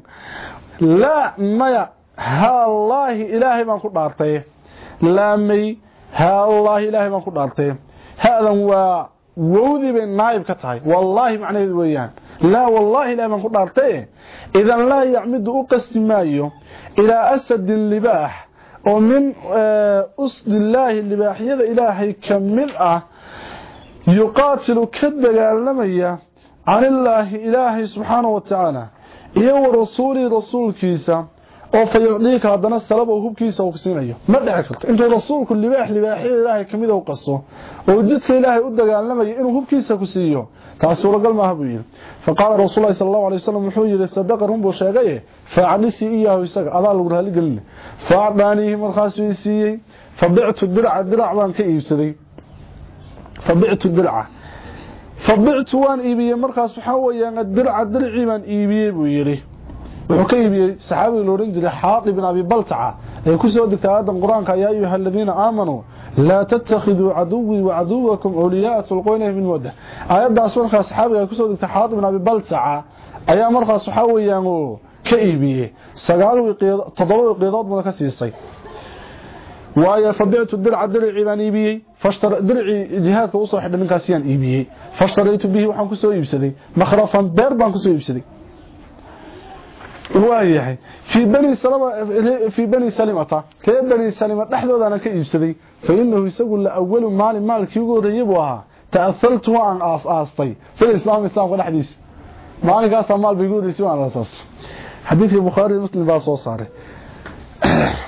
la maya Ha allah ilaahay baan ku dhaartay. Laamay ها الله إلهي ما كنت أرتي هذا هو ووذي بين نائب كتاي والله معنى ويان لا والله إلهي ما كنت أرتي إذا لا يعمد أقسم مايو إلى أسد اللباح ومن أسد الله اللباح يذا إلهي كملأ يقاتل كدق اللمية عن الله إلهي سبحانه وتعالى إيو رسولي رسول كيسا oo fayucdiika haddana salaba hubkiisa uu siinayo ma dhici karto intuu rasuulku libaax libaaxyada ilaahay ka mid u qaso oo jidka ilaahay u dagaalamayo inuu hubkiisa ku siiyo taas suuragal maaha buu yidhi faqaala rasuulullahi sala allahu alay wasalam wuxuu yidhi sadaqa run buu sheegaye faacdisii iyaahu isaga adaa lagu raali gelin faacdaaniihi markaasuu i siiyey fabictu dirca dirac baan ka iibsaday fabictu dirca fabictu waan iibiyey markaas waxaa weeyaan dirca dircii baan iibiyey buu yidhi soo degtay aadan quraanka ayaa ayuha alladina aamanuu laa tattakhiduu caduwii wacaduwakum awliyaaa tulqoynah min wada aayadaas markaas saxaabiga ku soo degtay xaaqib bin abi baltaca ayaa markaas waxaa weeyaan uu ka iibiyey sagaal wiqiid toddoba wiqiidood buna ka siisay waayo fabictu dirca dircii baan iibiyey fashtar dircii jihaadka usoo xidhay ninkaas yaan iibiyey fashtaraytu bihi waxaan ku soo iibsaday makhrafan beer baan ku soo iibsaday waayahay fii bani fii bani salimata kee bani salima dhexdoodana ka iibsaday fa inahu isagu la awalu maalin maalkii ugu horreeyay buu ahaa ta'ahaltu waan aas aastay fil islaam islaamka dhexdiisa maalinkaasaa maal bay ugu horreysay waan aasaas xadiidkii bukhaari muslim baa soo saaray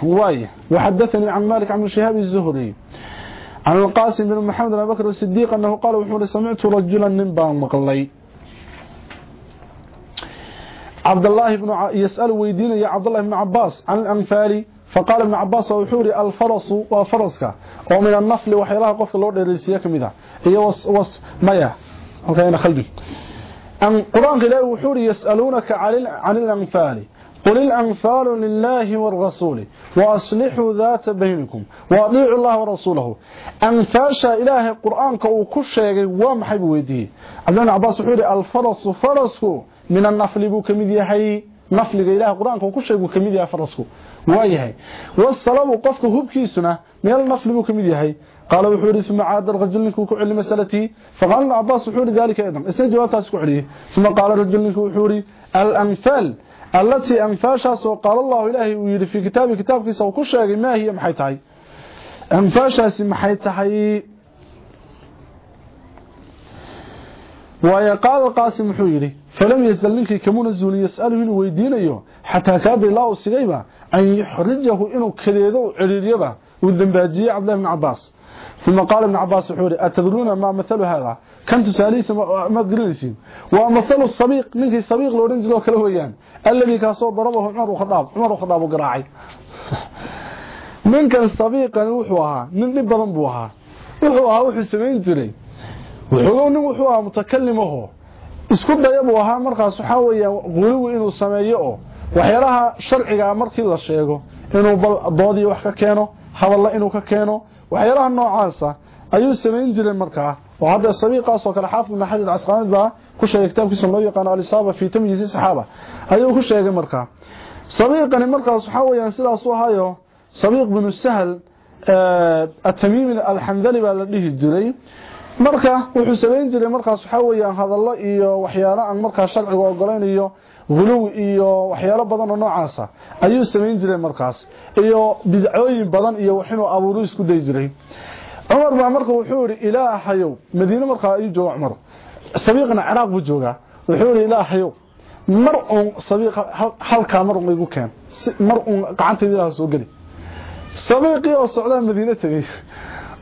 واي وحدثني عن مالك عن شهاب الزهري عن القاسم بن محمد بن بكر الصديق أنه قال وحمد سمعت رجلا نبا مقلي عبد الله بن ع... يسأل ويدين يا عبد الله بن عباس عن الأنفال. فقال ابن عباس وحوري الفرس وفرسك. ومن النفل وحيلها قفل الله ديريسيه كميدا هي وص وص ميا. halkayna khalbi an quraanka ilaahay wuxuu yasalunaka عن الأنفال. قل الأنفال لله والرسول. وأصلحوا ذات بينكم. وأطيعوا الله ورسوله. أنفاشا إلهي القرآن كوكو شيغي ومحي بويديه عبدالله عباس وحوري الفرس من النفل بو كميديهي نفل إله القرآن كوكو شيغي كميديها فرسكو. وايهي والصلاة قفك هبكيسنا من النفل بو كميديهي قال وحوري ثم عاد الرجل نكو كعلي مسألتي. فقال عباس وحوري ذلك أيضا. اسنى جوابتها سكعليه ثم قال الرجل نكو وحوري الأنفال التي أنفاشاس وقال الله إلهي ويري في كتاب كتاب كيسا وكشاق ما هي محيطهي أنفاشاس محيطهي ويقال القاسم حويري فلم يزل منك كمون الزولي يسأله إنه ويدينيه حتى كاد الله السيغيبة أن يحرجه إنه كريدو عريريبا والذنباجية عبد الله بن عباس. ثم قال ابن عباس حوري أتدرون ما مثل هذا؟ كنت ساليس ما تقرنسين ومثل الصبيق منك الصبيق لو رنزلوا كلويان الذي كاسو ضربه عمر وخطاب عمر وخطاب وقراعي. منك الصبيق وحوها؟ من لب ضنبوها وحوها؟ وحو سمين جري وحوها وحوها متكلمه isku dayabuu ahaa markaas waxaa weeyaan quligu inuu sameeyo oo waxyaalaha sharciga markii la sheego inuu bal doodii wax ka keeno hadalla inuu ka keeno waxyaalaha noocaasa ayuu samayn jiray markaa oo hadda sabiiqaas oo kale xaafid ibn xajar casqalaani baa ku sheegay kitaabkiisa loo yaqaan al-isaaba fi tamyiz saxaaba ayuu ku sheegay markaa sabiiqani markaas waxa weeyaan sidaas u hayo sabiiq bin sahl at-tamimi al-hamdali baa la dhihi jiray marka wuxuu sameyn jiray markaas waxa weeyaan hadallo iyo waxyaalo aan markaas sharciga ogolaynayo guluw iyo waxyaalo badan oo noocaas ah. Ayuu sameyn jiray markaas. Iyo bidcooyin badan iyo wax inuu abuuro isku day jiray. Umar baa marka wuxuu yiri ilaahayow Madiina marka ay joogo Umar sabiiqna Ciraaq buu joogaa. Wuxuu yiri ilaahayow mar uun sabiiq halka mar uun igu keen. Mar uun gacantayda soo gali sabiiqii oo socda Madiina tagay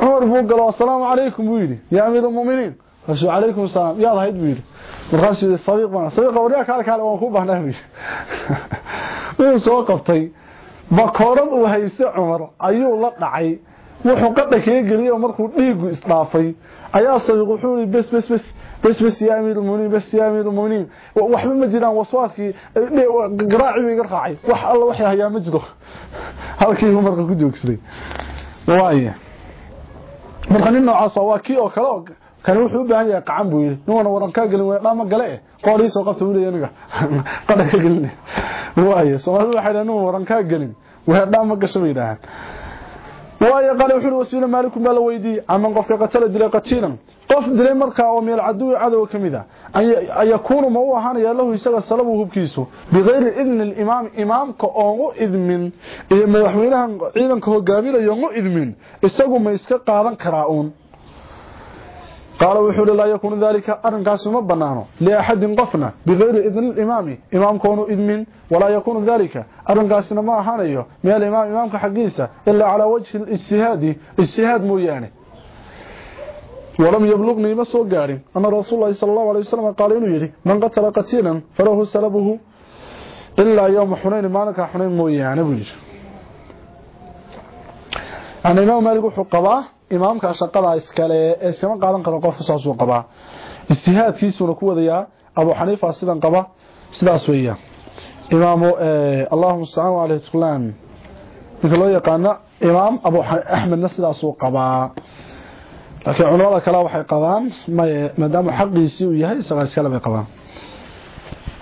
عمر بو قال السلام عليكم ويلي يا امير المؤمنين فشو عليكم السلام يا هيد ويلي مرخاص الصديق بنا صديق وريا كان كان وان كو بهنا وين سو قفتay bakoorad uu haysto Umar ayuu la dhacay wuxuu qada kaga galiyo markuu dhiigu isdhaafay ayaa sadiq wuxuu yiri bas bas bas bas bas ya amir المؤمنين bas ya amir المؤمنين waswaaskii garaaci iga raacay wax alla wax hayaa ma jiro halkii uu markaa ku joogsaday waaye marka nin noocaasa ah waa kii oo kale oo kani wuxuu u baahan yahay qacan buu yidhi. Nin waran kaa gelin weedhaama gale eh. Qoor iisoo qabta buu leey aniga. Qadha ka gelin. Waayo soomaalida waxay dhahan nin waran kaa gelin. Weedhaama gasho bay yidhaahaan waayo qaale wuxuu wasiila maalikun baa la weydiiyey. Caman qofka qatala dilay qatiilan. Qof dilay markaa oo meel caduwi cadow ka mid ah. Ay yakunu ma u ahaanaya lahu isaga salabu hubkiisu bigeyri idn al-imam imamka oo idmin iyo madaxweynaha ciidanka hogaaminayo oo idmin isagu ma iska qaadan karaa uun قال وحول لا يكون ذلك أرنكاس ما بنانو لأحد قفنا بغير إذن الإمام إمام كونه إذن ولا يكون ذلك أرنكاس ما أحانيه من الإمام إمامك حقيسة إلا على وجه الاجتهاد اجتهاد مويانه ولم يبلغني ما سو غارين ان رسول الله صلى الله عليه وسلم قال انه يري من قتل قتيلا فله سلبه الا يوم حنين مالك حنين مويانه بيجي انا امام مالك wuxuu qabaa imaamka shaqada iskale ee iskama qaadan karo qof saas uu qabaa ijtihaadkiisuna ku wadaya abu xaniifa sidan qaba sidaas weeyaan imaamu allahumma sallu alayhi tuqlan ninka loo yaqaana imaam abu ahmed sidaas uu qabaa laakiin culimada kale waxay qabaan maadaama xaqiisii yahay isaga iskale bay qabaan.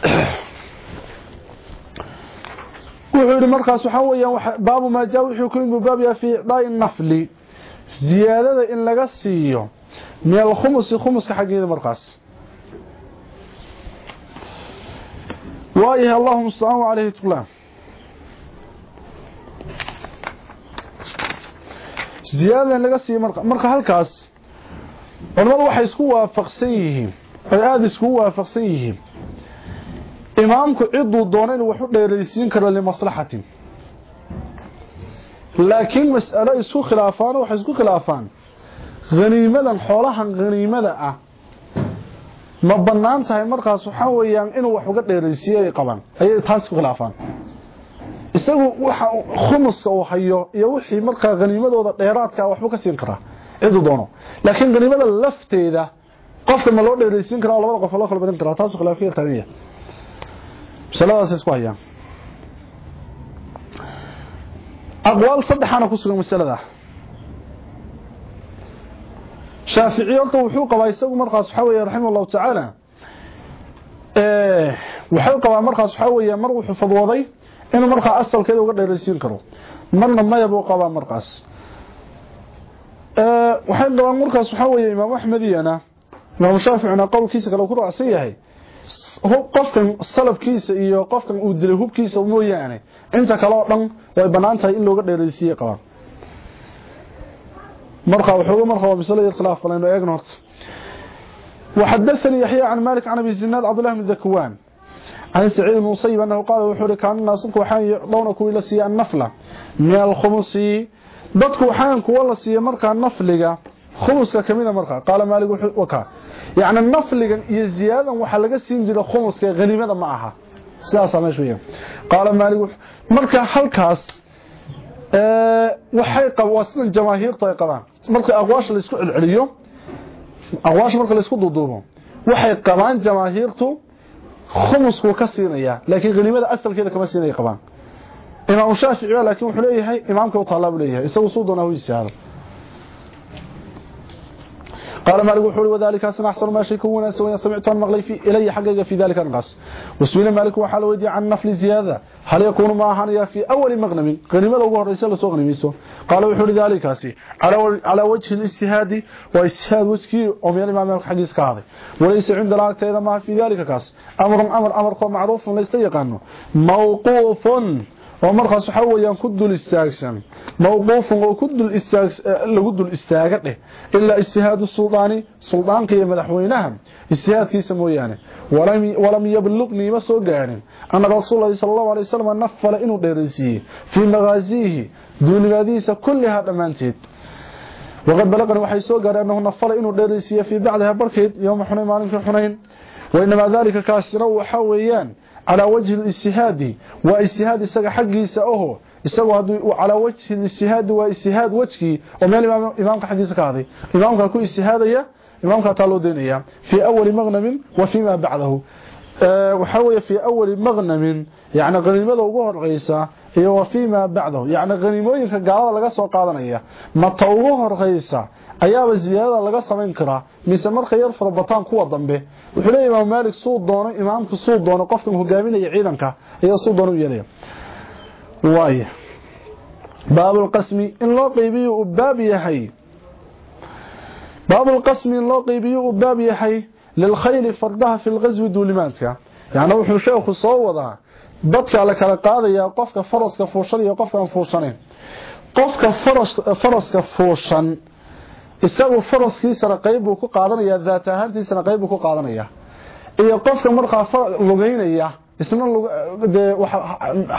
Wuxuu yidhi markaas waxaa weeyaan baabu maa jaa wuxuu ku yimid baabya fi daai nafli ziyaadada in laga siiyo min alkhumusi khumuska xaggeeda markaas. Waayahay allahuma salaamu calayhi tuqlaan ziyaadada in laga siiyo marka halkaas culimadu waxay isku waafaqsan yihiin ay aada iskugu waafaqsan yihiin. Imaamku ciduu doono inuu wax u dheeraysiin karo limaslaxatin. Laakiin mas'alo isku khilaafaan waxay isku khilaafaan. Haniimadan xoolahan haniimada ah ma bannaan tahay markaas waxaa weeyaan inuu wax uga dheeraysiiyo ay qabaan ayay taas isku khilaafaan. Isagu waxa khumuska uu hayo iyo wixii markaa haniimadooda dheeraadka waxbuu ka siin karaa ciduu doono. Laakiin haniimada lafteeda qofka ma loo dheeraysiin karaa oo labada qof loo kala badin karaa taasuu khilaafkiga taagan yahay masaladaas isku hayaan. Aqwaal saddexana ku sugan masalada. Shaafici wuxuu qabaa isagu markaas waxa weeye raximahullahu tacaala wuxuu qabaa markaas waxa weeye mar wuxuu fadwooday inuu markaa asalkeeda uga dheeraysiin karo. Marna maya qabaa markaas waxay qabaan markaas waxa weeye imaam axmed iyana imaam shaaficina qowlkiisa kale ku raacsan yahay qofkan salafkiisa iyo qofkan uu dilay hubkiisa mooyaane inta kale oo dhan way banaan tahay in looga dheeraysiiye qabaan marka wuxuu marka waa mas'ala khilaaf falayno eegno horta وحدثني يحيى عن مالك عن ابي الزناد عبد الله بن ذكوان عن سعيد بن مصيب انه قال وحوري كان الناس waxaan doona ku ila siiyaan nafla min al-khumsi dadku waxaan ku wala siiyay marka nafliga khumska kamida marka qala malik wuxuu waka يعني نفلغا iyo ziyadan waxa laga siin jiray khumuska qaniimada ma aha sidaas ma sheeyo qala malik marka halkaas waxay qabwaasan jamaahiirta ay qabaan marka aqwaash la isku cilciliyo aqwaash marka la isku duuduubo waxay qabaan jamaahiirtu khumusku ka siinaya laakiin qaniimada asalkeeda kama siinay qabaan imaam shaafici laakiin wuxuu leeyahay imaamka u taala buu leeyahay isagu soo doonaa قال مالك وحول وذلك أسنا أحسن ما شيء كونا سويا سمعت أن مغلي في إلي حقيقة في ذلك النقص وسئل مالك وحال ودي عن نفل زيادة هل يكون معها في أول مغنم غنيمة لو هو رئيس الله سوى غنيميسو قال وحول ذلك أسي على وجه الاجتهاد واجتهاد وجهي أمي الإمام حديث كاظي وليس عند العقد إذا ما في ذلك كاس أمر أمر أمر معروف ليس يقانه موقوف ومرخص سحويان كدل استاغسن موقوف وكد كدل استاغس لو كدل استاغا دح الا استهاد السلطاني سلطان قيه مدحوينها استهاد في سمويانه ولم ولم يبلغني ما سو غارين ان رسول الله صلى الله عليه وسلم نفل انه ديرسي في مغازيه دون غاديس كلها ضمانتيد وقد بلغنا وحي سو غار انه نفل انه ديرسي في بعدها بركة يوم حنين مالك حنين وانما ذلك كاسره وحويان على وجه الاجتهاد واجتهاد اسغا حقيسا اوه haduu على وجه الاجتهاد واجتهاد وجهي ومن إمامك حديث كاضي إمامك ku ijtihaadaya إمامك taalo deynaya في أول مغنم وفيما بعده. waxa weeye في أول مغنم يعني qaniimada ugu horeysa iyo وفيما بعده. يعني qaniimooyinka gaalada laga soo qaadanaya mata ugu horeysa ayaaba ziyaadada laga samayn karaa mise marka yar farabataan kuwa dambe wuxuu leeyahay imaam maalik suu doono imaamku suu doono qofkan hogaaminaya ciidanka ayaa suu doono u yeelaya waaya baabulqasmi in loo qaybiyo uu baab yahay baabulqasmi in loo qaybiyo uu baab yahay lilkhayli fardaha fi lqaswi duulimaadka yacni wuxuu sheekhu soo wadaa dadka la kala qaadayaa qofka faraska fuushan iyo qofkaan fuushanayn qofka faraska fuushan isagu faraskiisana qayb buu ku qaadanaya daat ahaantiisana qayb buu ku qaadanaya iyo qofka markaa lugeynaya isna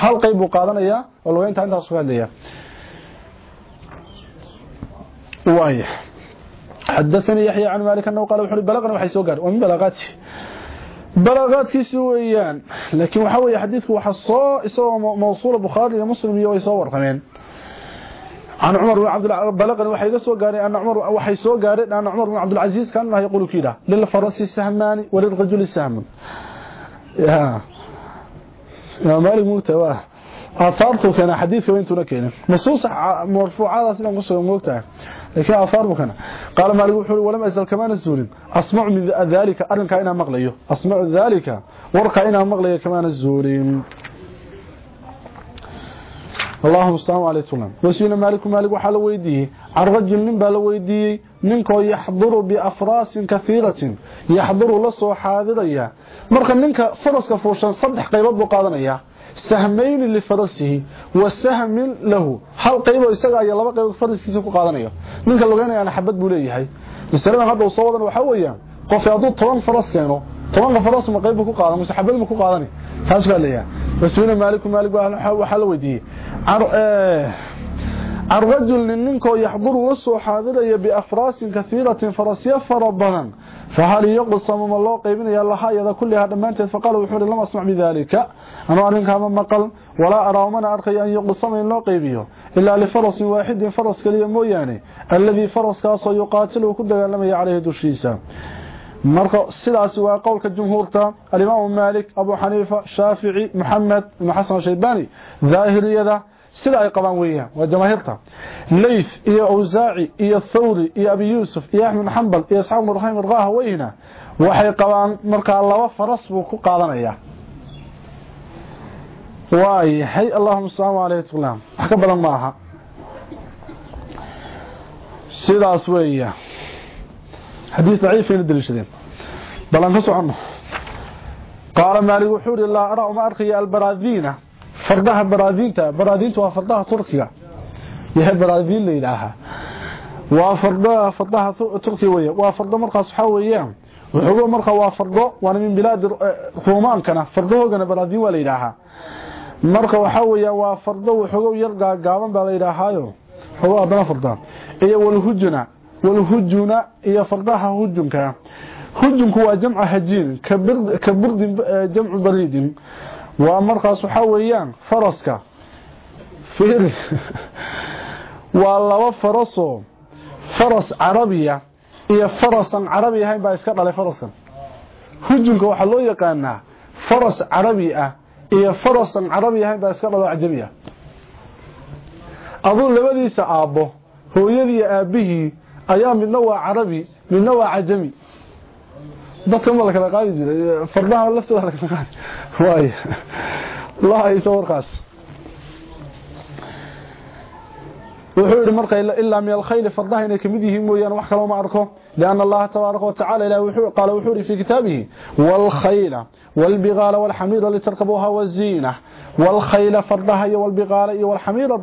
hal qayb buu qaadanaya oo lugeynta intaas ku hadlaya waaya حدثني يحيى عن مالك انه قال وحول بلغنا waxay soo gaar ومن بلاغاتي بلاغاتيسي weeyaan laakiin waxa weeye xadiidku waxa soo isoo mawsuul bukhari iyo muslim iyo way soo warqameen عن عمر بن عبد الله بلغنا وحي سو غاري أن عمر وحي سو غاري أن عمر بن عبد العزيز كان ما يقول كده. للفرس السهمان وللرجل السامن يا. يا مالك متوا اثرت كان حديث وين تركنا نصوص مرفوعة أصلا قصة موقته لكن اثرت كان قال مالك وحول ولم أزل كمان الزوري. أسمع من ذلك ارن كان مقليه أسمع ذلك وركا أنا مقليه كمان الزوري. اللهم استعان عليه وسلم وسينا مالك مالك وحال ويديه عن رجل من بالا ويديه منكو يحضر بأفراس كثيرة. يحضر لسو حاضرية مركا منك فرسك فوشان صدح قيبات بقادنية سهمين لفرسه وسهم له. هل قيبه استقع يلبا قيبات فرسكيسا بقادنية منك اللغين يعني حبت بوليه مثلا هذا وصوضا وحويا قف يضو طوان فرس كانوا طوان فرس ما قيبه كقادن مسحبت ما كقادني taas baa leeyahay rasuulna maalik maalik waxa la weydiiyay الرجل ننكو يحضر وسو حاضرية بأفراس كثيرة فرسية فربنا فهل يقسم من الله قيبين يا الله يذا كلها دمانتين فقال وحول لم أسمع بذلك. أنا أرنك هذا مقل ولا أرى من أرقي أن يقسم من الله قيبيه. إلا لفرس واحد فرس كليا موياني. الذي فرس كاسو يقاتل وكل لما عليه دشيسا marka sidaas waa qowlka jumhuurta al-Imam Malik Abu Hanifa Shafi'i Muhammad ibn Hasan Shaybani zaahiriyada sida ay qabaan weeyaan waa jamaahirta Layth iyo Awzaa'i iyo Thawri iyo Abi Yusuf iyo Ahmad Hanbal iyo Ashaab Rahim Raha weyna waxay qabaan marka laba faras buu ku qaadanaya waay hay Allahumma salli alayhi wa sallam wax ka badan maaha sidaas weeyaan حديث ضعيف الدليل بل انفسوا عنه. قال مالك وحور الله أرى ما أرقي البراذين فردها براذينتا براذينتا وفردها تركيا. يهي براذين ليلاها وفردها فردها تركيا ويا وفرد مرقى صحاويا وحقوق مرقى وفرد وأنا من بلاد رومان كان فرده كان براذين وليلاها مرقى وحاويا وفرد وحقوق يرقى قابا بليلاها هو أبنا فردان إيه والهجنا والهجنا هي فرضها هجنك. هجنك هو جمع هجين كبرد كبرد جمع بريد. ومرقص حويان فرسك. فير والله فرسو فرس عربية هي فرسا عربية هاي با اسكا دلay فرسا. هجنك waxa loo yaqaana faras carabi ah iyo farasan carabi ah ba iska dhalo ajamiya aduu labadiisa aabbo hooyadii aabihii ayaa midna waa carabi midna waa cajami dadka ma la kala qaadi jiray fardaha laftooda la kala qaadi waay la hayso warkaas wuxuu yidhi marka ilaa min alkhayl fardaha inay kamid yihiin mooyaan wax kale ma arko لأن الله تبارك وتعالى قال وحوري في كتابه والخيل والبغال والحمير لتركبوها والزينة والخيل فردها والبغال والحمير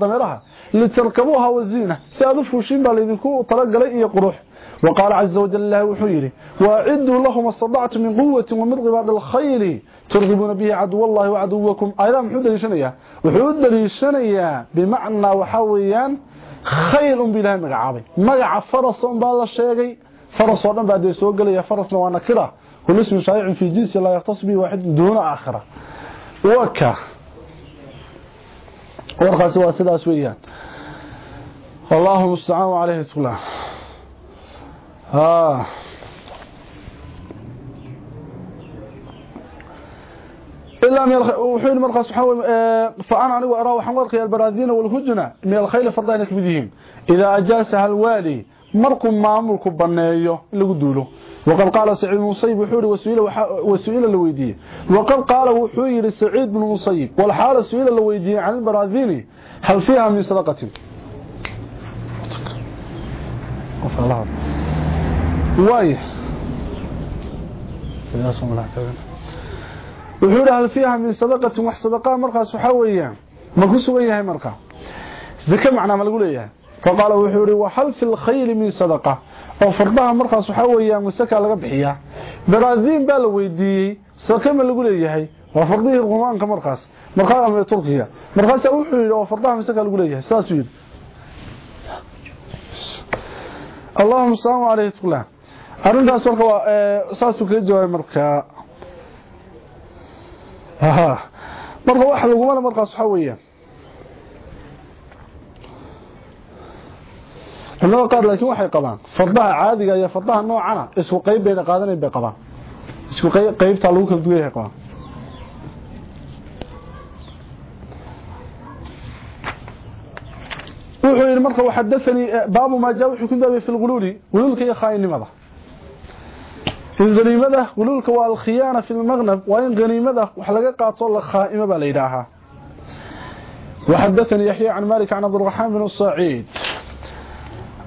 لتركبوها والزينة. سأدفوا شيء لذلكو طلق لي قروح. وقال عز وجل الله وحيري وأعدوا لهم استطعت من قوة ومن رباط الخيل ترغبون به عدو الله وعدوكم. أيضا محود لشنية وحود لشنية بمعنى وحويان خيل بله مقعابي مقع فرص بالله الشيقي فرص ودن بعد سو غليا فرصنا وأنا كرا كل شائع في جنس لا يختص به واحد دون آخرة. وكا. ورقاس waa sidaas weeyaan والله المستعان عليه الصلاة. ها إلا من وحين مرقص حول فأنا أنا أرى وحن ورقي البراذين والهجنة من الخيل فرضين كبديهم إذا أجاسها الوالي markuu maamulku baneeyo lagu duulo waqad qaala saciid musayib wuxuu yiri wasuila wasuila la weydiiyay waqad qaala wuxuu yiri saciid ibn musayib wal xaala suila la weydiiyay aan baradini hal fiha min sadaqatin way wuxuu yiri hal fiha min sadaqatin wax sadaqa markaas waxa weeyaan ma ku sugan yahay markaa zaka macna ma lagu leeyahay فقال وحوري وحل في الخير من صدقة؟ وفردها مركز حوية مستكى لغبحية براذين بالويدي سكما لقولي يهي وفرده الغمان كمركز مركز أمي تركيا. مركز وحوري وفردها مستكى لقولي يهي ساسوين اللهم السلام عليه تقول الله أرنت أسفرك آه، ساسوك يجوهي مركز آه، مركز واحد الغمان مركز حوية. مركز culimada qaar laakiin waxay qabaan fardaha caadiga iyo fardaha noocana isku qayb bayna qaadanayn bay qabaan isku qaybtaa lagu kala duwan yahay qabaan wuxuu yidhi marka waxadathanii baabu maa jaa wuxuu ku daabay fi lguluuli guluulka iyo alkhiyaana fi lmaqnab waa in ganiimada wax laga qaato la khaa'imo baa la yidhaahaa وحدثني يحيى عن مالك عن عبد الرحمن بن الصعيد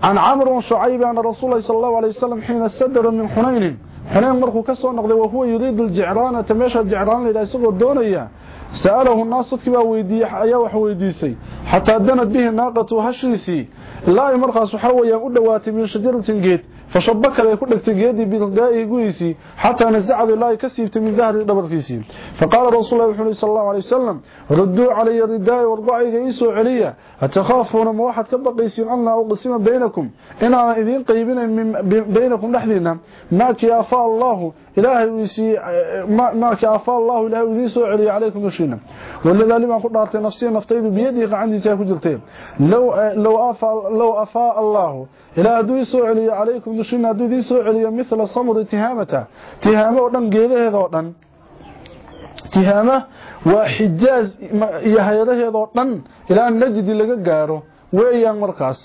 عن عمرو شعيب أن رسول الله صلى الله عليه وسلم حين استدر من حنين حنين مركو كسو نقضي وهو يريد الجعران تماشى الجعران إلى سقو الدونية. سأله الناس كبا ويدي أيا وح ويديسي حتى دنت به ناقة هشيسي لا مرقص حويا ودواتي من شجرة جيد فشبك لي كل تجيدي بلقائه قويسي حتى نزع الله كسيبت من ظهر دبركيسي فقال رسول الله صلى الله عليه وسلم ردوا علي رداء ورضعي يسوع عليا. أتخافون ما واحد كبقيسين أن أقسم بينكم؟ إن أنا إذين قيبين بينكم نحذنا ما كيافا الله إلهي ويسي ما كيافا الله إلهي ويسي سوع علي عليكم يشينا ولذا لما قلت أعطي نفسي نفتيد بيدي عندي سيكون جلتين لو, لو, أفا لو أفاء الله إلى أدو يسوع علي عليكم يشينا أدو يسوع علي مثل صمر تهامته. تهامه ودن قيده هذا ودن تهامه وحجاز يهيرهيدoo dhan ilaa najdi laga gaaro weeyaan markaas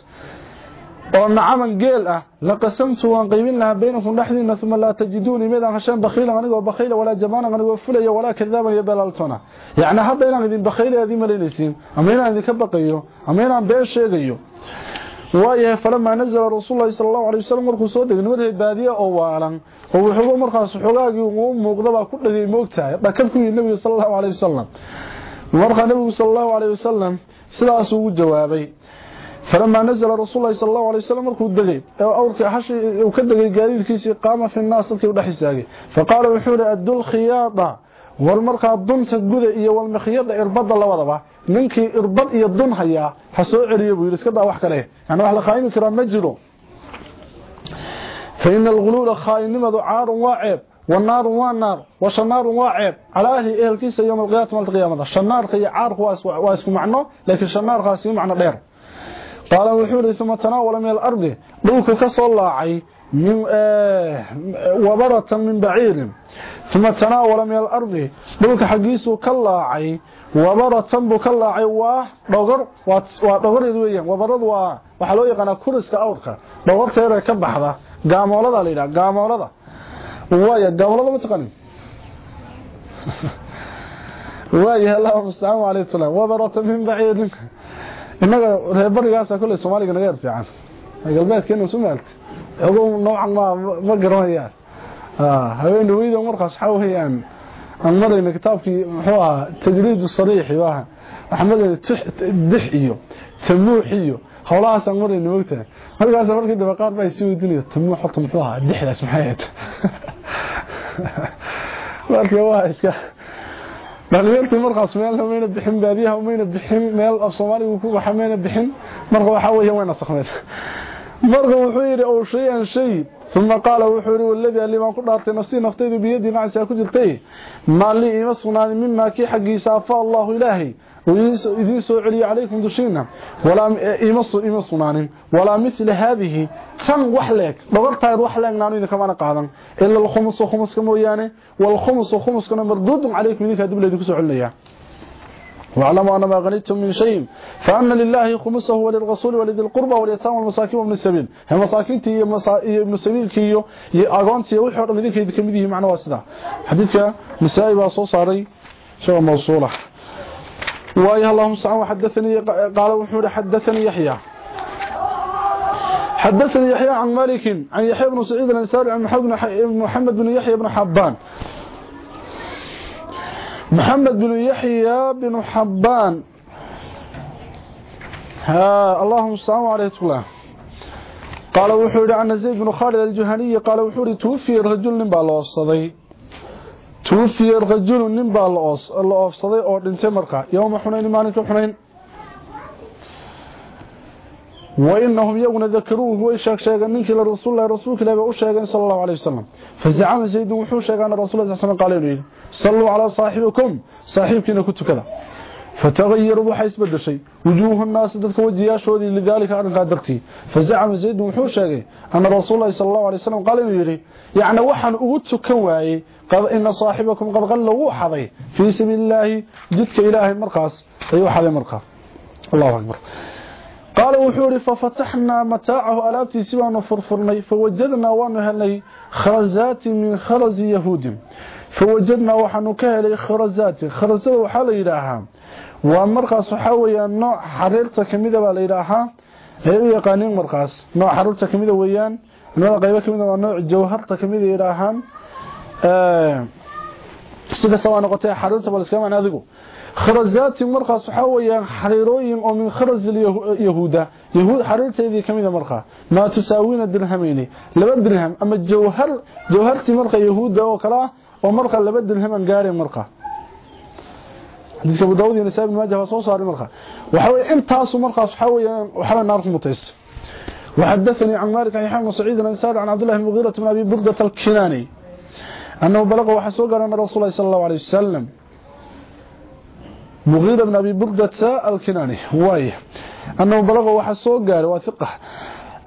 oo nacaman geel ah la qasamtu waan qaybin lahaa baynakum dhaxdiina uma laa tajiduuni midaan hashaan bakhiilan anigoo bakhiila walaa jamaanan anigoo fulaya walaa kadaaban iyo beelaaltona yacni hadda inaan idin bakhiila aad ii malaynaysiin ama inaan idinka baqayo ama inaan been sheegayo waayahay falamaa nazala rasuul lahi sala allahu alay wasalam markuu soo degay nimadhay baadiye oo waalan oo wuxuuba markaas xogaagii uu muuqdabaa ku dhagay moogtahay dhakab ku yidhi nabiga sala allahu alay wasalam markaa nabigu sala allahu alay wasalam sidaasuu ugu jawaabay falamaa nazala rasuul lahi sala allahu alay wasalam markuu degay awrkii hashi uu ka degay gaadiidkiisii qaama fi nnaas dadkii u dhex istaagay faqaala wuxuu yihi addul khiyaada war markaa dunta guda iyo walmikhyada irbada labadaba ninkii irbad iyo dun hayaa ha soo celiya buu yidhi iska daa wax kale yani wax la qaayimi karaa ma jiro alguluula khaayinimadu caarun waa ceeb والنار والنار وشنار واعب. على أهل إهل كيس يوم القيامة مال القيامة. شنار كي عارق واسكو معنى لكن شنار خاصي معنى دير قال وحوري ثم تناول من الأرض. دولك كسو لاعي من وبرة من بعير. ثم تناول من الأرض. دولك حقيسو كلاعي وبرة بو كلاعي ودغر ودغر ويان وبرد waa waxa loo yaqaan kuriska awrka dhogorteeda ka baxda gaamoolada la yiraahdo gaamoolada waaya gaamoolada ma taqaan waaya allah musta'an alayhi salaam wabarata min ba'id inaga reebarigaas kulay Soomaaliga naga fiican galbeedkeena Soomaaliga ogo noocan ma ma garanayaan ah haween weeydo markaas waxa weeyaan waa maxamed dix iyo tamuux iyo howlahaas aan marayna moogtahay markaas markii daba qaar baa sii weydiinaya tamuux horta muxuu ahaa dixdaas maxay ahayd marka waa iska dhalinyartii markaas meel mayna bixin baadiyaha mayna bixin meel af soomaaliga ku waxa mayna bixin marka waxa weeye wayna sakhmeed marka wuxuu yiri oo shay aan shay qala wuxuu yiri walladii alima ku dhaartay nafsi naftaydu biyadi macsa ku jirtay maali ima sugnaan mimma ki xaqiisa afa allah ilaahi وإذن سوعلي عليكم دشينا. ولا إمصوا إمصوا ولا مثل هذه. كم وحلك؟ بغرطة وحلك نانو إذا كمان قادم. إلا الخمس وخمس كموياني والخمس وخمس كنا مردود عليكم إذا كدب لديك سوعلي واعلموا أن ما غنيتم من شيء فأن لله خمسه وللرسول ولذي القربى واليتامى والمساكين وابن السبيل هم مساكينتي ابن السبيل كيو أغانتي وحور من ذلك يدكمده معنى واسدا حديثك مسائبة صوصاري شو موصولة. وايه اللهم صل وحدثني قال وحور حدثني يحيى. حدثني يحيى عن مالك عن يحيى بن سعيد الأنصاري عن محمد بن يحيى بن حبان. محمد بن يحيى بن حبان. ها اللهم صل عليه وسلم. قال وحور عن زيد بن خالد الجهني قال وحور توفي رجل نبا لو صدي. توفي رجل نبا لو صدي أو دنتي marka يوم حنين مالك حنين. وإنهم يقون ذكروه وإشاك شاقا منك لرسول الله رسولك لا بأشاقا صلى الله عليه وسلم. فزعم زيد وحو شاقا رسول الله صلى الله عليه وسلم صلوا على صاحبكم صاحبكنا كنت كذا. فتغيروا وحيس بدل شيء. وجوه الناس ذلك وجياشودي لذلك عن قادرتي فزعم زيد وحو شاقا أن رسول الله صلى الله عليه وسلم قال له يعني وحن أغدت كواي قال إن صاحبكم قد غلوا حظي قال wuxuu ihi fafataxnaa mataacahu alaabtiisi baanu furfurnay fawajadnaa waanu helnay kharazaati min kharazi yahuudin. Fawajadnaa waxaanu ka helay kharazaati. Kharazada waxaa la yidhaahaa waa markaas waxaa weeyaan nooc xariirta kamida baa la yidhaahaa ay u yaqaaniin markaas. Nooc xariirta kamida weeyaan culimada qaybo kamida waa nooc خرزات مرقى صحاوية حريرويهم أو من خرز اليهودة يهود حريرتي ذي كميدة مرقى ما تساوين الدرهمين لبد درهم. أما الجوهر جوهرتي مرقى يهودة وكرا ومرقى لبد درهم القاري مرقى ديكو داوود ينسى ابن ماجه فصوصار المرقه وحوي امتاص مرقه صحويا وحنا نعرف متيس وحدثني عن مالك عن حامد سعيد بن سعد عن عبد الله بن مغيرة بن أبي بردة الكناني أنه بلغه وحسوا قال رسول الله صلى الله عليه وسلم مغيرة بن أبي بردة الكناني واي أنه بلغ وحسوه قال وثقة.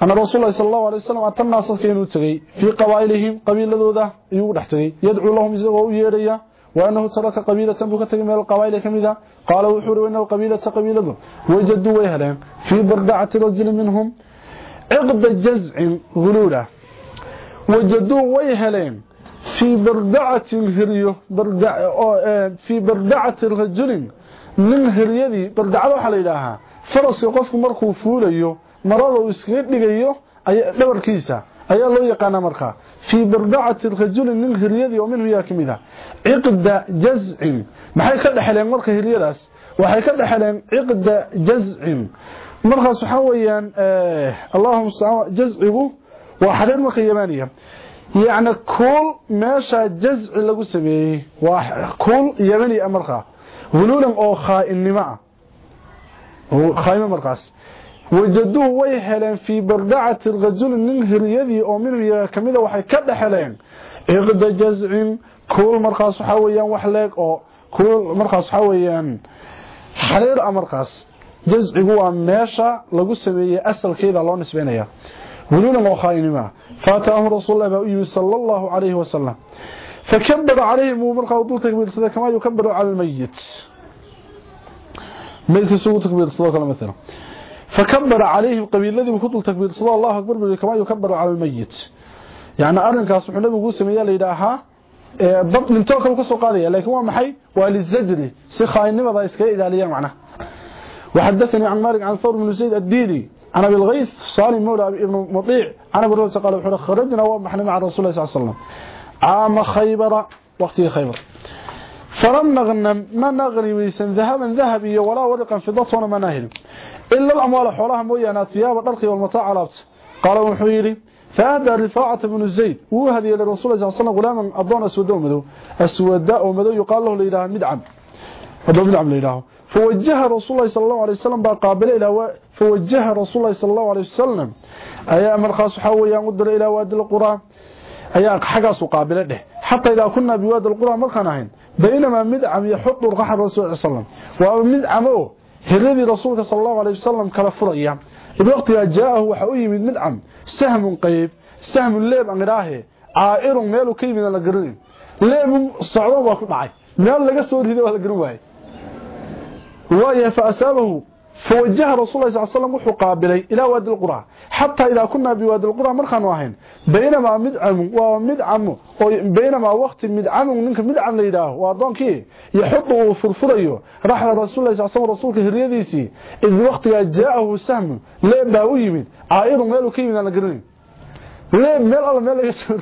أن رسول الله صلى الله عليه وسلم أتنا صدقين وتغي في قبائلهم قبيلة ذوذة يقول احتغي يدعو لهم يزغوا يريا وأنه ترك قبيلة بكتغي من القبائل كمذا. قال وحور وإن القبيلة قبيلة ذو. وجدوا ويهلين في بردعة رجل منهم عقد جزع غلولة وجدوا ويهلين في بردعة هريو بردع في بردعة رجل nin hiryadii bardacada waxaa la yidhaahaa faraska qofku markuu fuulayo marada uu iskaga dhigayo dhabarkiisa ayaa loo yaqaana markaa fii bardacati rajuli nin hiryadii oo minhu yaa ka mid a ciqda jazcin maxay ka dhexeleen marka hiryadaas waxay ka dhexeleen ciqda jazcin markaas waxaa weeyaan allahuma jazcigu waa xariir marka yamaaniya yacni kuul meesha jazci lagu sameeyey waa kuul yamani a markaa huluulan oo khaainnimo ah. Khaaimo markaas. Wajaduu way heleen fii bardacati rajuli nin hiryadii oo minhu yaga ka ah waxay ka dhexeleen iqda jazcin kuul markaas waxaa weyaan wax leeg oo kuul markaas waxaa xariir a markaas. Jazcigu waa meesha lagu sameeyay asalkeeda loo nisbaynaya. Huluulan oo khaa'innimo ah. Faataahu rasuul lah baa u yimi sala allahu calayhi wasalam فكبر عليه مرقى وضوء تكبير صدق كما يكبر على الميت. ميت سوء تكبير صدق مثلا. فكبر عليه القبيل الذي بكتل تكبير صدق الله أكبر كما يكبر على الميت. يعني أرنكاس وحنا بقول سمية ليداها dab dhintoo kale kasoo qaadaya laakiin waa maxay waa lizajri si khaayinimada iska ilaaliya macna وحدثني عن مالك عن ثور بن زيد الديلي عن ابي الغيث مولى ابن مطيع عن ابي الرسول قال وحنا خرجنا ومحنا مع رسول الله صلى الله عليه وسلم. عام خيبر وقت خيبر. فلم نغنم ما نغني ويسن ذهبا ذهبيا ولا ورقا فضة ولا مناهل. إلا الأموال حولها مويانا ثياب الرقي والمتاع علابت قال وحويلي فأهدى رفاعة بن زيد. وهدي لرسول الله صلى الله عليه وسلم غلاما أضون أسود ومدو. أسوداء ومدو يقال له لإله مدعم أضون مدعم لإله فوجه رسول الله صلى الله عليه وسلم قابل إلى و... فوجه رسول الله صلى الله عليه وسلم. أي أمر خاص حويا مدر إلى واد القرى. أي حقاس قابل له حتى إذا كنا بواد القرى مرخناهين بينما مدعم يحط رقح الرسول صلى الله عليه وسلم ومدعمه هرذي رسولك صلى الله عليه وسلم كلا فريا بوقتها جاءه وحوي من مدعم سهم قيب سهم الليب عن راه عائر ميلو كي من القرن ليب صعوبة waa ku dhacay meel laga soo riday waa la garan waayay waayo فأسابه فوجه رسول الله صلى الله عليه وسلم وحو قابلي إلى واد القرى. حتى إذا كنا بواد القرى مرخان واهين بينما مدعم ومدعم بينما وقت مدعم منك مدعم ليداه وأضانك يحطه فرفريه راح رسول الله صلى الله عليه وسلم رسولك هريديسي إذ وقت جاءه سهم ليبا ويمد عائر ميلو كيمد أنا قرنين ليه ميل الله ميل soo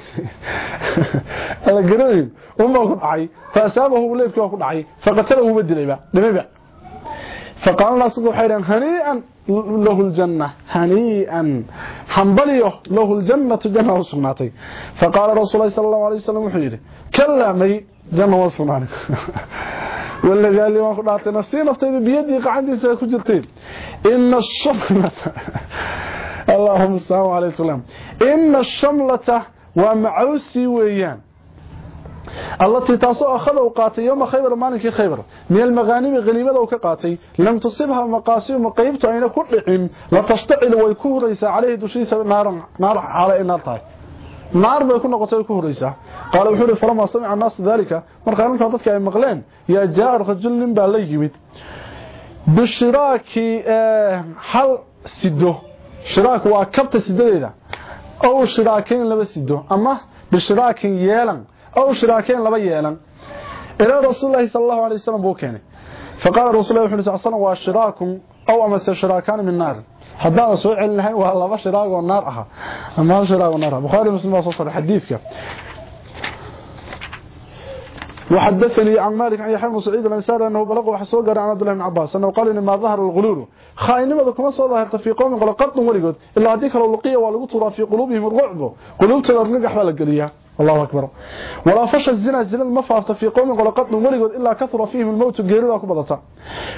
ala garay uma ku dhacay faasabahu leebkii ku dhacay faqatalahu badilay dhimayba فقال الله سبحانه هنيئا له الجنة هنيئا. حنبليه له الجنة جنة وسناتي. فقال رسول الله صلى الله عليه وسلم وحيره كلا مي جنة وسناتي. والذي قال لي ما قلت نفسي نفتي بيدي قعدي سيكجرتين إن الشملة اللهم السلام عليه وسلم. إن الشملة ومعوسي ويان. التي تاسو أخذ وقاتي يوم خيبر مالك خيبر. من المغانم غنيمة وكقاتي لم تصبها مقاسي مقيبت أين كل عم لتشتعل ويكون ريسا عليه دشيس نار نار على النار طاي نار بيكون قتل كو ريسا قال وحوري فلما سمع الناس ذلك انت dadka ay maqleen ya jaar rajulin baa la yimid bishiraaki hal sido shiraak waa kabta sidadeeda oo shiraakin laba sido ama bishiraakin yeelan أو شراكين لبا ييلان إلى رسول الله صلى الله عليه وسلم بوكيني فقال رسول الله صلى الله عليه وسلم وشراكم أو أمس شراكان من نار هذا سوء لها والله شراك والنار أها أما شراك والنار بخاري مسلم صلى حديثك وحدثني عن مالك عن يحيى بن سعيد الانصاري انه بلغ وحسو قال عن عبد الله بن عباس انه قال ان ما ظهر الغلول خائنمده كما سو ظاهرت في قوم قلقط ولغد الا هذيك لو لقيه ولو ترى في قلوبهم الرعب قلوبته رغخ ولا غليا الله أكبر ولا فش الزنا الزنا ما فافت في قوم قلقت ولغد إلا كثر فيهم الموت غيرها كبدتا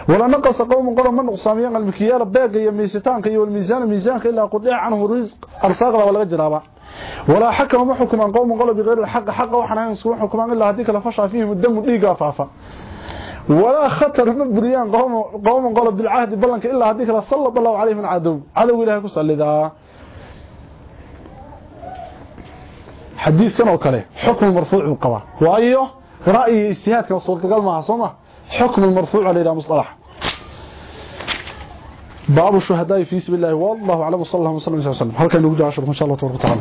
ولا نقص قوم قرم من نقصاميان المكيال باقي يميستان كي والميزان ميزان إلا قطع عنه رزق أرساق ولا جرابا ولا حكم حكم عن قوم قالوا بغير الحق حق وحنا نسوا حكم إلا هذيك لفش فيهم الدم ديغا فافا ولا خطر مبريان قوم قوم قالوا بالعهد بلنك إلا هذيك صلى الله عليه من عدو عدو إله كسلدا حديث كان kale حكم مرفوع قوا وايو رأي اجتهاد كان suurtagal ma soma حكم المرفوع على مصطلح. باب الشهداء في سبيل الله والله أعلم صلى الله عليه وسلم هل كان يوجد عشر؟ إن شاء الله تبارك وتعالى.